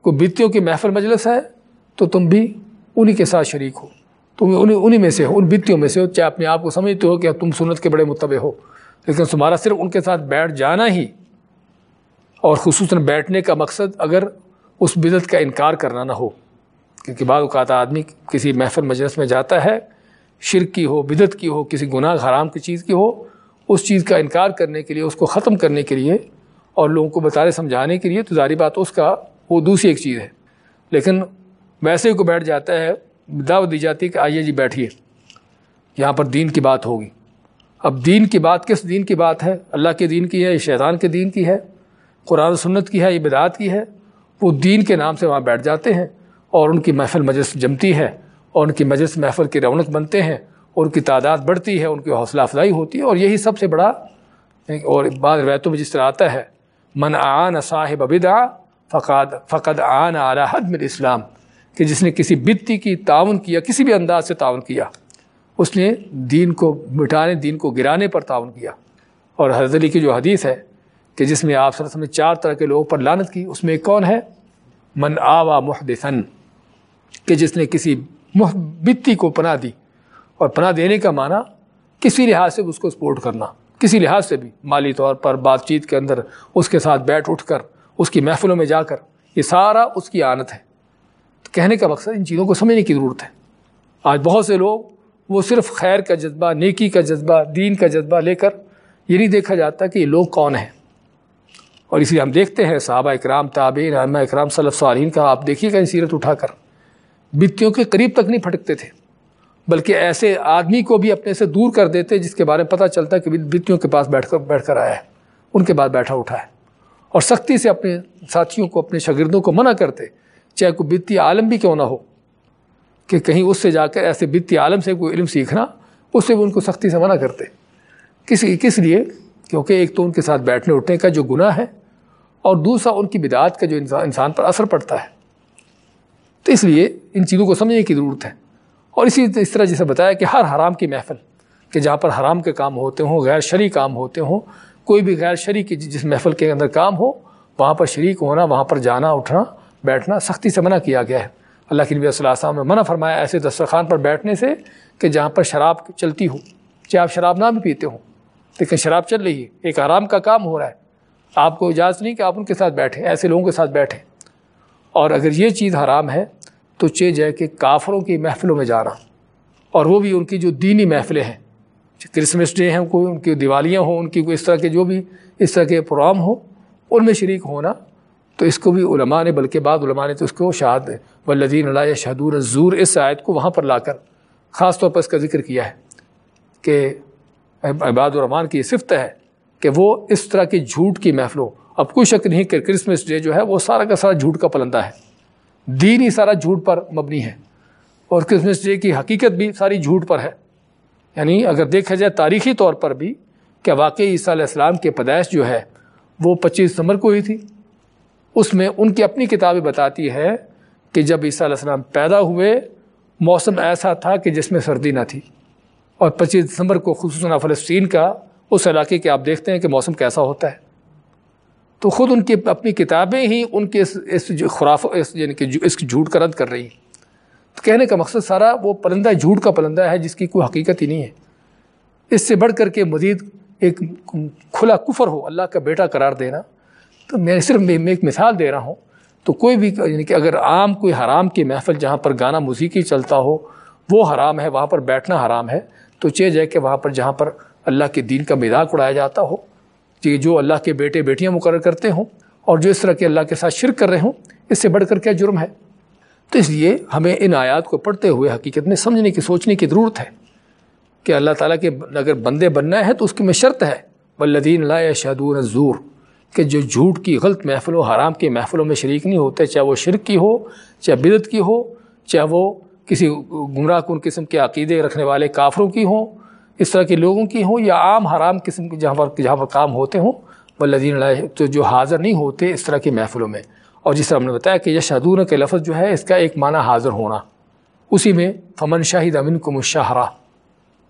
کوئی بتیوں کی محفل مجلس ہے تو تم بھی انہی کے ساتھ شریک ہو۔ تم انہیں انہی میں سے ہو، ان بتیوں میں سے ہو، چاہے اپنے آپ کو سمجھتے ہو کہ تم سنت کے بڑے متبع ہو۔ لیکن تمہارا صرف ان کے ساتھ بیٹھ جانا ہی اور خصوصاً بیٹھنے کا مقصد اگر اس بدت کا انکار کرنا نہ ہو۔ کیونکہ بعض اوقات آدمی کسی محفل مجلس میں جاتا ہے، شرک کی ہو بدت کی ہو، کسی گناہ، حرام کی چیز کی ہو، اس چیز کا انکار کرنے کے لیے، اس کو ختم کرنے کے لیے اور لوگوں کو بتانے سمجھانے کے لیے تو ظاہری بات اس کا وہ دوسری ایک چیز ہے۔ لیکن ویسے ہی کو بیٹھ جاتا ہے دعوت دی جاتی ہے کہ آئیے جی بیٹھیے۔ یہاں پر دین کی بات ہوگی۔ اب دین کی بات کس دین کی بات ہے؟ اللہ کے دین کی ہے یا شیطان کے دین کی ہے۔ قرآن سنت کی ہے، یہ بدعات کی ہے۔ وہ دین کے نام سے وہاں بیٹھ جاتے ہیں اور ان کی محفل مجلس جمتی ہے، اور ان کی مجلس محفل کی رونق بنتے ہیں۔ اور ان کی تعداد بڑھتی ہے، ان کی حوصلہ افزائی ہوتی ہے۔ اور یہی سب سے بڑا اور بعض روایتوں میں جس طرح آتا ہے، من آن صاحب ابدا فقاد فقد آن اعلیٰ حد میں اسلام کہ جس نے کسی بتی کی تعاون کیا، کسی بھی انداز سے تعاون کیا، اس نے دین کو مٹانے، دین کو گرانے پر تعاون کیا۔ اور حضرت علی کی جو حدیث ہے کہ جس میں آپ نے چار طرح کے لوگوں پر لانت کی، اس میں ایک کون ہے؟ من آوا محدثن کہ جس نے کسی بتی کو پناہ دی۔ اور پناہ دینے کا معنی کسی لحاظ سے اس کو سپورٹ کرنا، کسی لحاظ سے بھی۔ مالی طور پر، بات چیت کے اندر، اس کے ساتھ بیٹھ اٹھ کر، اس کی محفلوں میں جا کر، یہ سارا اس کی آنت ہے۔ کہنے کا مقصد ان چیزوں کو سمجھنے کی ضرورت ہے۔ آج بہت سے لوگ وہ صرف خیر کا جذبہ، نیکی کا جذبہ، دین کا جذبہ لے کر یہ نہیں دیکھا جاتا کہ یہ لوگ کون ہیں۔ اور اس لیے ہم دیکھتے ہیں صحابہ اکرام، تابعین رحمہ اکرام صلی اللہ کا، آپ دیکھیے گا ان سیرت اٹھا کر۔ بتیوں کے قریب تک نہیں پھٹکتے تھے، بلکہ ایسے آدمی کو بھی اپنے سے دور کر دیتے جس کے بارے میں پتہ چلتا ہے کہ بتیوں کے پاس بیٹھ کر بیٹھ کر آیا ہے، ان کے بعد بیٹھا اٹھا ہے۔ اور سختی سے اپنے ساتھیوں کو، اپنے شاگردوں کو منع کرتے چاہے کوئی بتی عالم بھی کیوں نہ ہو، کہ کہیں اس سے جا کر ایسے بتی عالم سے کوئی علم سیکھنا، اس سے وہ ان کو سختی سے منع کرتے۔ کس کس لیے؟ کیونکہ ایک تو ان کے ساتھ بیٹھنے اٹھنے کا جو گناہ ہے، اور دوسرا ان کی بدعات کا جو انسان پر اثر پڑتا ہے۔ تو اس لیے ان چیزوں کو سمجھنے کی ضرورت ہے۔ اور اسی اس طرح جیسے بتایا کہ ہر حرام کی محفل، کہ جہاں پر حرام کے کام ہوتے ہوں، غیر شرعی کام ہوتے ہوں، کوئی بھی غیر شرعی کی جس محفل کے اندر کام ہو، وہاں پر شریک ہونا، وہاں پر جانا، اٹھنا بیٹھنا سختی سے منع کیا گیا ہے۔ اللہ کی نبی صلی اللہ علیہ وسلم نے منع فرمایا ایسے دسترخوان پر بیٹھنے سے کہ جہاں پر شراب چلتی ہو، چاہے آپ شراب نہ بھی پیتے ہوں، لیکن شراب چل رہی ہے، ایک آرام کا کام ہو رہا ہے۔ آپ کو اجازت نہیں کہ آپ ان کے ساتھ بیٹھیں، ایسے لوگوں کے ساتھ بیٹھیں۔ اور اگر یہ چیز حرام ہے تو چے جائے کہ کافروں کی محفلوں میں جانا۔ اور وہ بھی ان کی جو دینی محفلیں ہیں کرسمس ڈے ہیں کوئی ان کی دیوالیاں ہوں، ان کی کوئی اس طرح کے جو بھی اس طرح کے پروگرام ہوں، ان میں شریک ہونا تو اس کو بھی علماء نے، بلکہ بعض علماء نے تو اس کو شاد ولدین اللہ شہدور زور اس آیت کو وہاں پر لا کر۔ خاص طور پر اس کا ذکر کیا ہے کہ عباد الرحمان کی یہ صفت ہے کہ وہ اس طرح کی جھوٹ کی محفلوں اب کوئی شک نہیں کہ کرسمس ڈے جو ہے وہ سارا کا سارا جھوٹ کا پلندہ ہے۔ دین ہی سارا جھوٹ پر مبنی ہے۔ اور کرسمس ڈے کی حقیقت بھی ساری جھوٹ پر ہے۔ یعنی اگر دیکھا جائے تاریخی طور پر بھی کہ واقعی عیسیٰ علیہ السلام کے پیدائش جو ہے وہ پچیس دسمبر کو ہوئی تھی۔ اس میں ان کی اپنی کتابیں بتاتی ہے کہ جب عیسیٰ علیہ السلام پیدا ہوئے، موسم ایسا تھا کہ جس میں سردی نہ تھی۔ اور پچیس دسمبر کو خصوصاً فلسطین کا اس علاقے کے آپ دیکھتے ہیں کہ موسم کیسا ہوتا ہے۔ تو خود ان کی اپنی کتابیں ہی ان کے اس اس خراف اس یعنی کہ اس کی جھوٹ کا رد کر رہی ہیں۔ تو کہنے کا مقصد سارا وہ پرندہ جھوٹ کا پرندہ ہے جس کی کوئی حقیقت ہی نہیں ہے۔ اس سے بڑھ کر کے مزید ایک کھلا کفر ہو، اللہ کا بیٹا قرار دینا۔ تو میں صرف میں ایک مثال دے رہا ہوں۔ تو کوئی بھی یعنی کہ اگر عام کوئی حرام کی محفل جہاں پر گانا موسیقی چلتا ہو، وہ حرام ہے، وہاں پر بیٹھنا حرام ہے۔ تو چے جائے کہ وہاں پر جہاں پر اللہ کے دین کا مذاق اڑایا جاتا ہو، کہ جو اللہ کے بیٹے بیٹیاں مقرر کرتے ہوں اور جو اس طرح کے اللہ کے ساتھ شرک کر رہے ہوں، اس سے بڑھ کر کیا جرم ہے؟ تو اس لیے ہمیں ان آیات کو پڑھتے ہوئے حقیقت میں سمجھنے کی، سوچنے کی ضرورت ہے کہ اللہ تعالیٰ کے اگر بندے بننا ہے تو اس کی میں شرط ہے۔ ولدین اللہ شہدون زور کہ جو جھوٹ کی غلط محفلوں، حرام کی محفلوں میں شریک نہیں ہوتے، چاہے وہ شرک کی ہو، چاہے بدت کی ہو، چاہے وہ کسی گمراہ کن قسم کے عقیدے رکھنے والے کافروں کی ہوں، اس طرح کے لوگوں کی ہوں، یا عام حرام قسم کے جہاں پر جہاں پر کام ہوتے ہوں بلدین اللہ تو جو حاضر نہیں ہوتے اس طرح کی محفلوں میں۔ اور جس طرح ہم نے بتایا کہ یہ شادون کے لفظ جو ہے، اس کا ایک معنی حاضر ہونا۔ اسی میں فمن شاہد امن کو مشاہرہ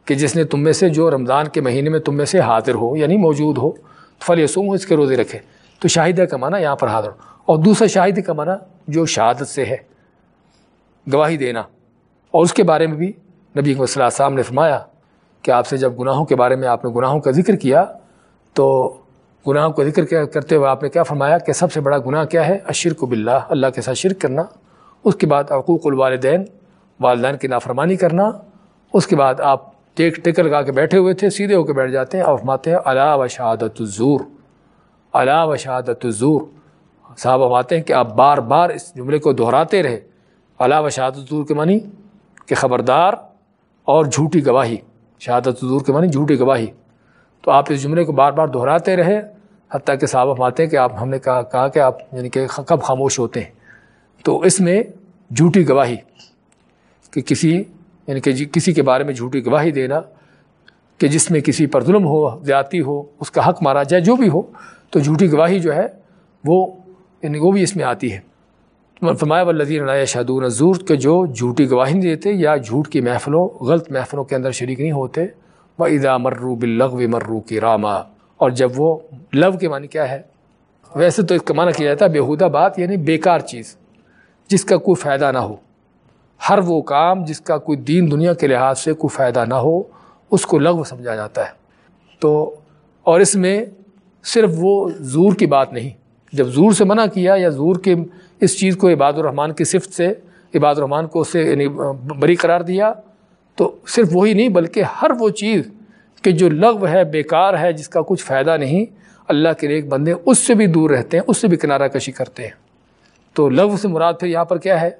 کہ جس نے تم میں سے جو رمضان کے مہینے میں تم میں سے حاضر ہو یعنی موجود ہو فل یسوم ہو اس کے روزے رکھے۔ تو شاہدہ کا معنی یہاں پر حاضر۔ اور دوسرا شاہد کا معنی جو شہادت سے ہے، گواہی دینا۔ اور اس کے بارے میں بھی نبی صلی اللہ علیہ وسلم نے فرمایا کہ آپ سے جب گناہوں کے بارے میں آپ نے گناہوں کا ذکر کیا، تو گناہوں کا ذکر کرتے ہوئے آپ نے کیا فرمایا کہ سب سے بڑا گناہ کیا ہے؟ اشرک باللہ۔ اللہ کے ساتھ شرک کرنا۔ اس کے بعد عقوق الوالدین، والدین کی نافرمانی کرنا۔ اس کے بعد آپ ٹیک ٹیکر لگا کے بیٹھے ہوئے تھے، سیدھے ہو کے بیٹھ جاتے ہیں اور فرماتے ہیں اللہ و شہادت الزور اللہ و شہادت الزور. صاحب فرماتے ہیں کہ آپ بار بار اس جملے کو دہراتے رہے اللہ و شہادت الزور کے معنی کہ خبردار اور جھوٹی گواہی، شہادت الزور کے معنی جھوٹی گواہی۔ تو آپ اس جملے کو بار بار دہراتے رہے، حتیٰ کہ صاحب فرماتے ہیں کہ آپ ہم نے کہا کہا کہ آپ یعنی کہ کب خاموش ہوتے ہیں۔ تو اس میں جھوٹی گواہی کہ کسی یعنی کہ جی کسی کے بارے میں جھوٹی گواہی دینا، کہ جس میں کسی پر ظلم ہو، زیادتی ہو، اس کا حق مارا جائے، جو بھی ہو، تو جھوٹی گواہی جو ہے، وہ یعنی وہ بھی اس میں آتی ہے۔ فرمایا والذین لا یشهدون الزور، کہ جو جھوٹی گواہی نہیں دیتے، یا جھوٹ کی محفلوں، غلط محفلوں کے اندر شریک نہیں ہوتے وہ ادا مرو باللغو مرو کی راما اور جب وہ لو کے معنی کیا ہے، ویسے تو اس کا معنی کیا جاتا ہے، بےحودہ بات یعنی بیکار چیز، جس کا کوئی فائدہ نہ ہو۔ ہر وہ کام جس کا کوئی دین دنیا کے لحاظ سے کوئی فائدہ نہ ہو، اس کو لغو سمجھا جاتا ہے۔ تو اور اس میں صرف وہ زور کی بات نہیں، جب زور سے منع کیا یا زور کے اس چیز کو عباد الرحمٰن کی صفت سے، عباد الرحمٰن کو اس سے یعنی بری قرار دیا، تو صرف وہی نہیں، بلکہ ہر وہ چیز کہ جو لغو ہے، بیکار ہے، جس کا کچھ فائدہ نہیں، اللہ کے ایک بندے اس سے بھی دور رہتے ہیں، اس سے بھی کنارہ کشی کرتے ہیں۔ تو لغو سے مراد پھر یہاں پر کیا ہے؟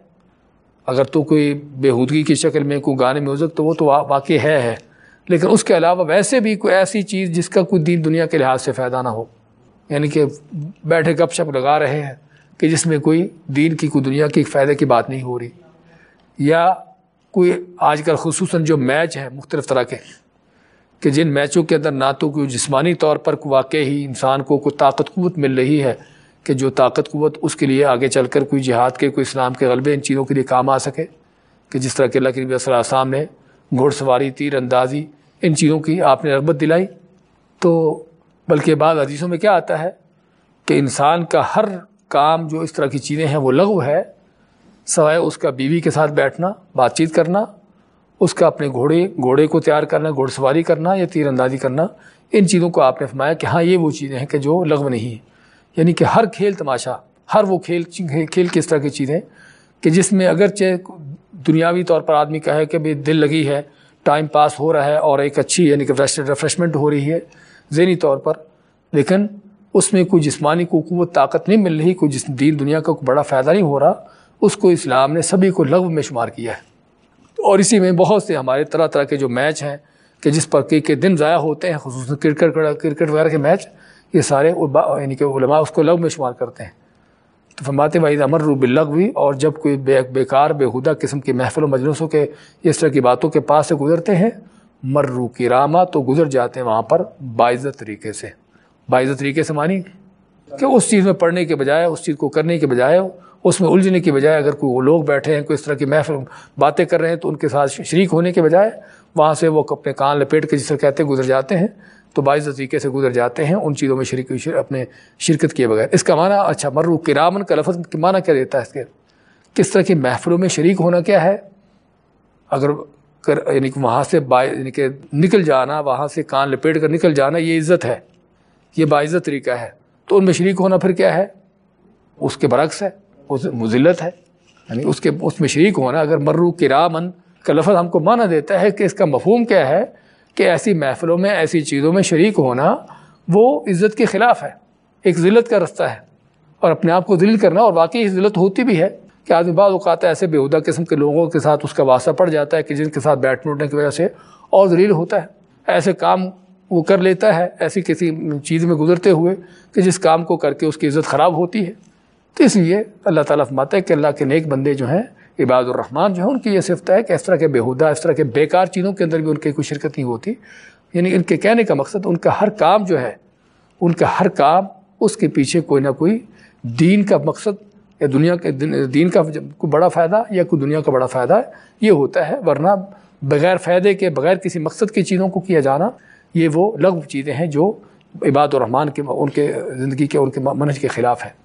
اگر تو کوئی بےحودگی کی شکل میں کوئی گانے میوزک تو وہ تو واقع ہے ہے۔ لیکن اس کے علاوہ ویسے بھی کوئی ایسی چیز جس کا کوئی دین دنیا کے لحاظ سے فائدہ نہ ہو۔ یعنی کہ بیٹھے گپ شپ لگا رہے ہیں کہ جس میں کوئی دین کی، کوئی دنیا کی فائدے کی بات نہیں ہو رہی۔ یا کوئی آج کل خصوصاً جو میچ ہیں مختلف طرح کے، کہ جن میچوں کے اندر نہ تو کوئی جسمانی طور پر واقع ہی انسان کو کوئی طاقت، قوت مل رہی ہے۔ کہ جو طاقت قوت اس کے لیے آگے چل کر کوئی جہاد کے کوئی اسلام کے غلبے ان چیزوں کے لیے کام آ سکے، کہ جس طرح کہ اللہ کے نبی صلی اللہ علیہ وسلم نے گھوڑ سواری، تیر اندازی ان چیزوں کی آپ نے رغبت دلائی۔ تو بلکہ بعض عزیزوں میں کیا آتا ہے کہ انسان کا ہر کام جو اس طرح کی چیزیں ہیں وہ لغو ہے، سوائے اس کا بیوی کے ساتھ بیٹھنا، بات چیت کرنا، اس کا اپنے گھوڑے گھوڑے کو تیار کرنا، گھوڑ سواری کرنا یا تیر اندازی کرنا، ان چیزوں کو آپ نے فرمایا کہ ہاں یہ وہ چیزیں ہیں کہ جو لغو نہیں ہیں۔ یعنی کہ ہر کھیل تماشا، ہر وہ کھیل کھیل کس طرح کی چیزیں، کہ جس میں اگرچہ دنیاوی طور پر آدمی کا ہے کہ بھائی دل لگی ہے، ٹائم پاس ہو رہا ہے اور ایک اچھی یعنی کہ ریفریشمنٹ ہو رہی ہے ذہنی طور پر، لیکن اس میں کوئی جسمانی کو قوت طاقت نہیں مل رہی، کوئی جس دین دنیا کا کوئی بڑا فائدہ نہیں ہو رہا، اس کو اسلام نے سبھی کو لغو میں شمار کیا ہے۔ اور اسی میں بہت سے ہمارے طرح طرح کے جو میچ ہیں، کہ جس پر کے دن ضائع ہوتے ہیں، خصوصاً کرکٹ کرکٹ وغیرہ کے میچ یہ سارے یعنی کہ علماء اس کو لغو میں شمار کرتے ہیں۔ تو فرماتے بھائی امر روب بھی اور جب کوئی بے بیکار بےحودہ قسم کی محفل و مجلسوں کے اس طرح کی باتوں کے پاس سے گزرتے ہیں مرو کی راما تو گزر جاتے ہیں وہاں پر باعزت طریقے سے۔ باعزت طریقے سے مانی کہ اس چیز میں پڑھنے کے بجائے، اس چیز کو کرنے کے بجائے، اس میں الجھنے کے بجائے اگر کوئی وہ لوگ بیٹھے ہیں، کوئی اس طرح کی محفل باتیں کر رہے ہیں، تو ان کے ساتھ شریک ہونے کے بجائے وہاں سے وہ اپنے کان لپیٹ کے جس طرح کہتے ہیں، گزر جاتے ہیں۔ تو باعث طریقے سے گزر جاتے ہیں، ان چیزوں میں شریک اپنے شرکت کیے بغیر۔ اس کا معنی اچھا مرو کرامن کا لفظ معنی کیا دیتا ہے اس کے؟ کس طرح کی محفلوں میں شریک ہونا کیا ہے؟ اگر، کر یعنی کہ وہاں سے یعنی کہ نکل جانا، وہاں سے کان لپیٹ کر نکل جانا، یہ عزت ہے، یہ باعزت طریقہ ہے۔ تو ان میں شریک ہونا پھر کیا ہے؟ اس کے برعکس ہے، اس مزلت ہے۔ یعنی اس کے، اس میں شریک ہونا، اگر مرو کرامن کا لفظ ہم کو معنی دیتا ہے کہ اس کا مفہوم کیا ہے کہ ایسی محفلوں میں، ایسی چیزوں میں شریک ہونا وہ عزت کے خلاف ہے، ایک ذلت کا رستہ ہے۔ اور اپنے آپ کو ذلیل کرنا، اور واقعی ذلت ہوتی بھی ہے کہ آدمی بعض اوقات ایسے بےحدہ قسم کے لوگوں کے ساتھ اس کا واسطہ پڑ جاتا ہے کہ جن کے ساتھ بیٹھنے اٹھنے کی وجہ سے اور ذلیل ہوتا ہے۔ ایسے کام وہ کر لیتا ہے، ایسی کسی چیز میں گزرتے ہوئے کہ جس کام کو کر کے اس کی عزت خراب ہوتی ہے۔ تو اس لیے اللہ تعالیٰ فرماتا ہے کہ اللہ کے نیک بندے جو ہیں عباد الرحمٰن جو ہیں ان کی یہ صفت ہے کہ اس طرح کے بےحدہ اس طرح کے بیکار چیزوں کے اندر بھی ان کی کوئی شرکت نہیں ہوتی۔ یعنی ان کے کہنے کا مقصد، ان کا ہر کام جو ہے، ان کا ہر کام اس کے پیچھے کوئی نہ کوئی دین کا مقصد یا دنیا کے دین کا کوئی بڑا فائدہ یا کوئی دنیا کا بڑا فائدہ ہے یہ ہوتا ہے۔ ورنہ بغیر فائدے کے، بغیر کسی مقصد کی چیزوں کو کیا جانا، یہ وہ لغو چیزیں ہیں جو عباد الرحمٰن کے، ان کے زندگی کے، ان کے منج کے خلاف ہے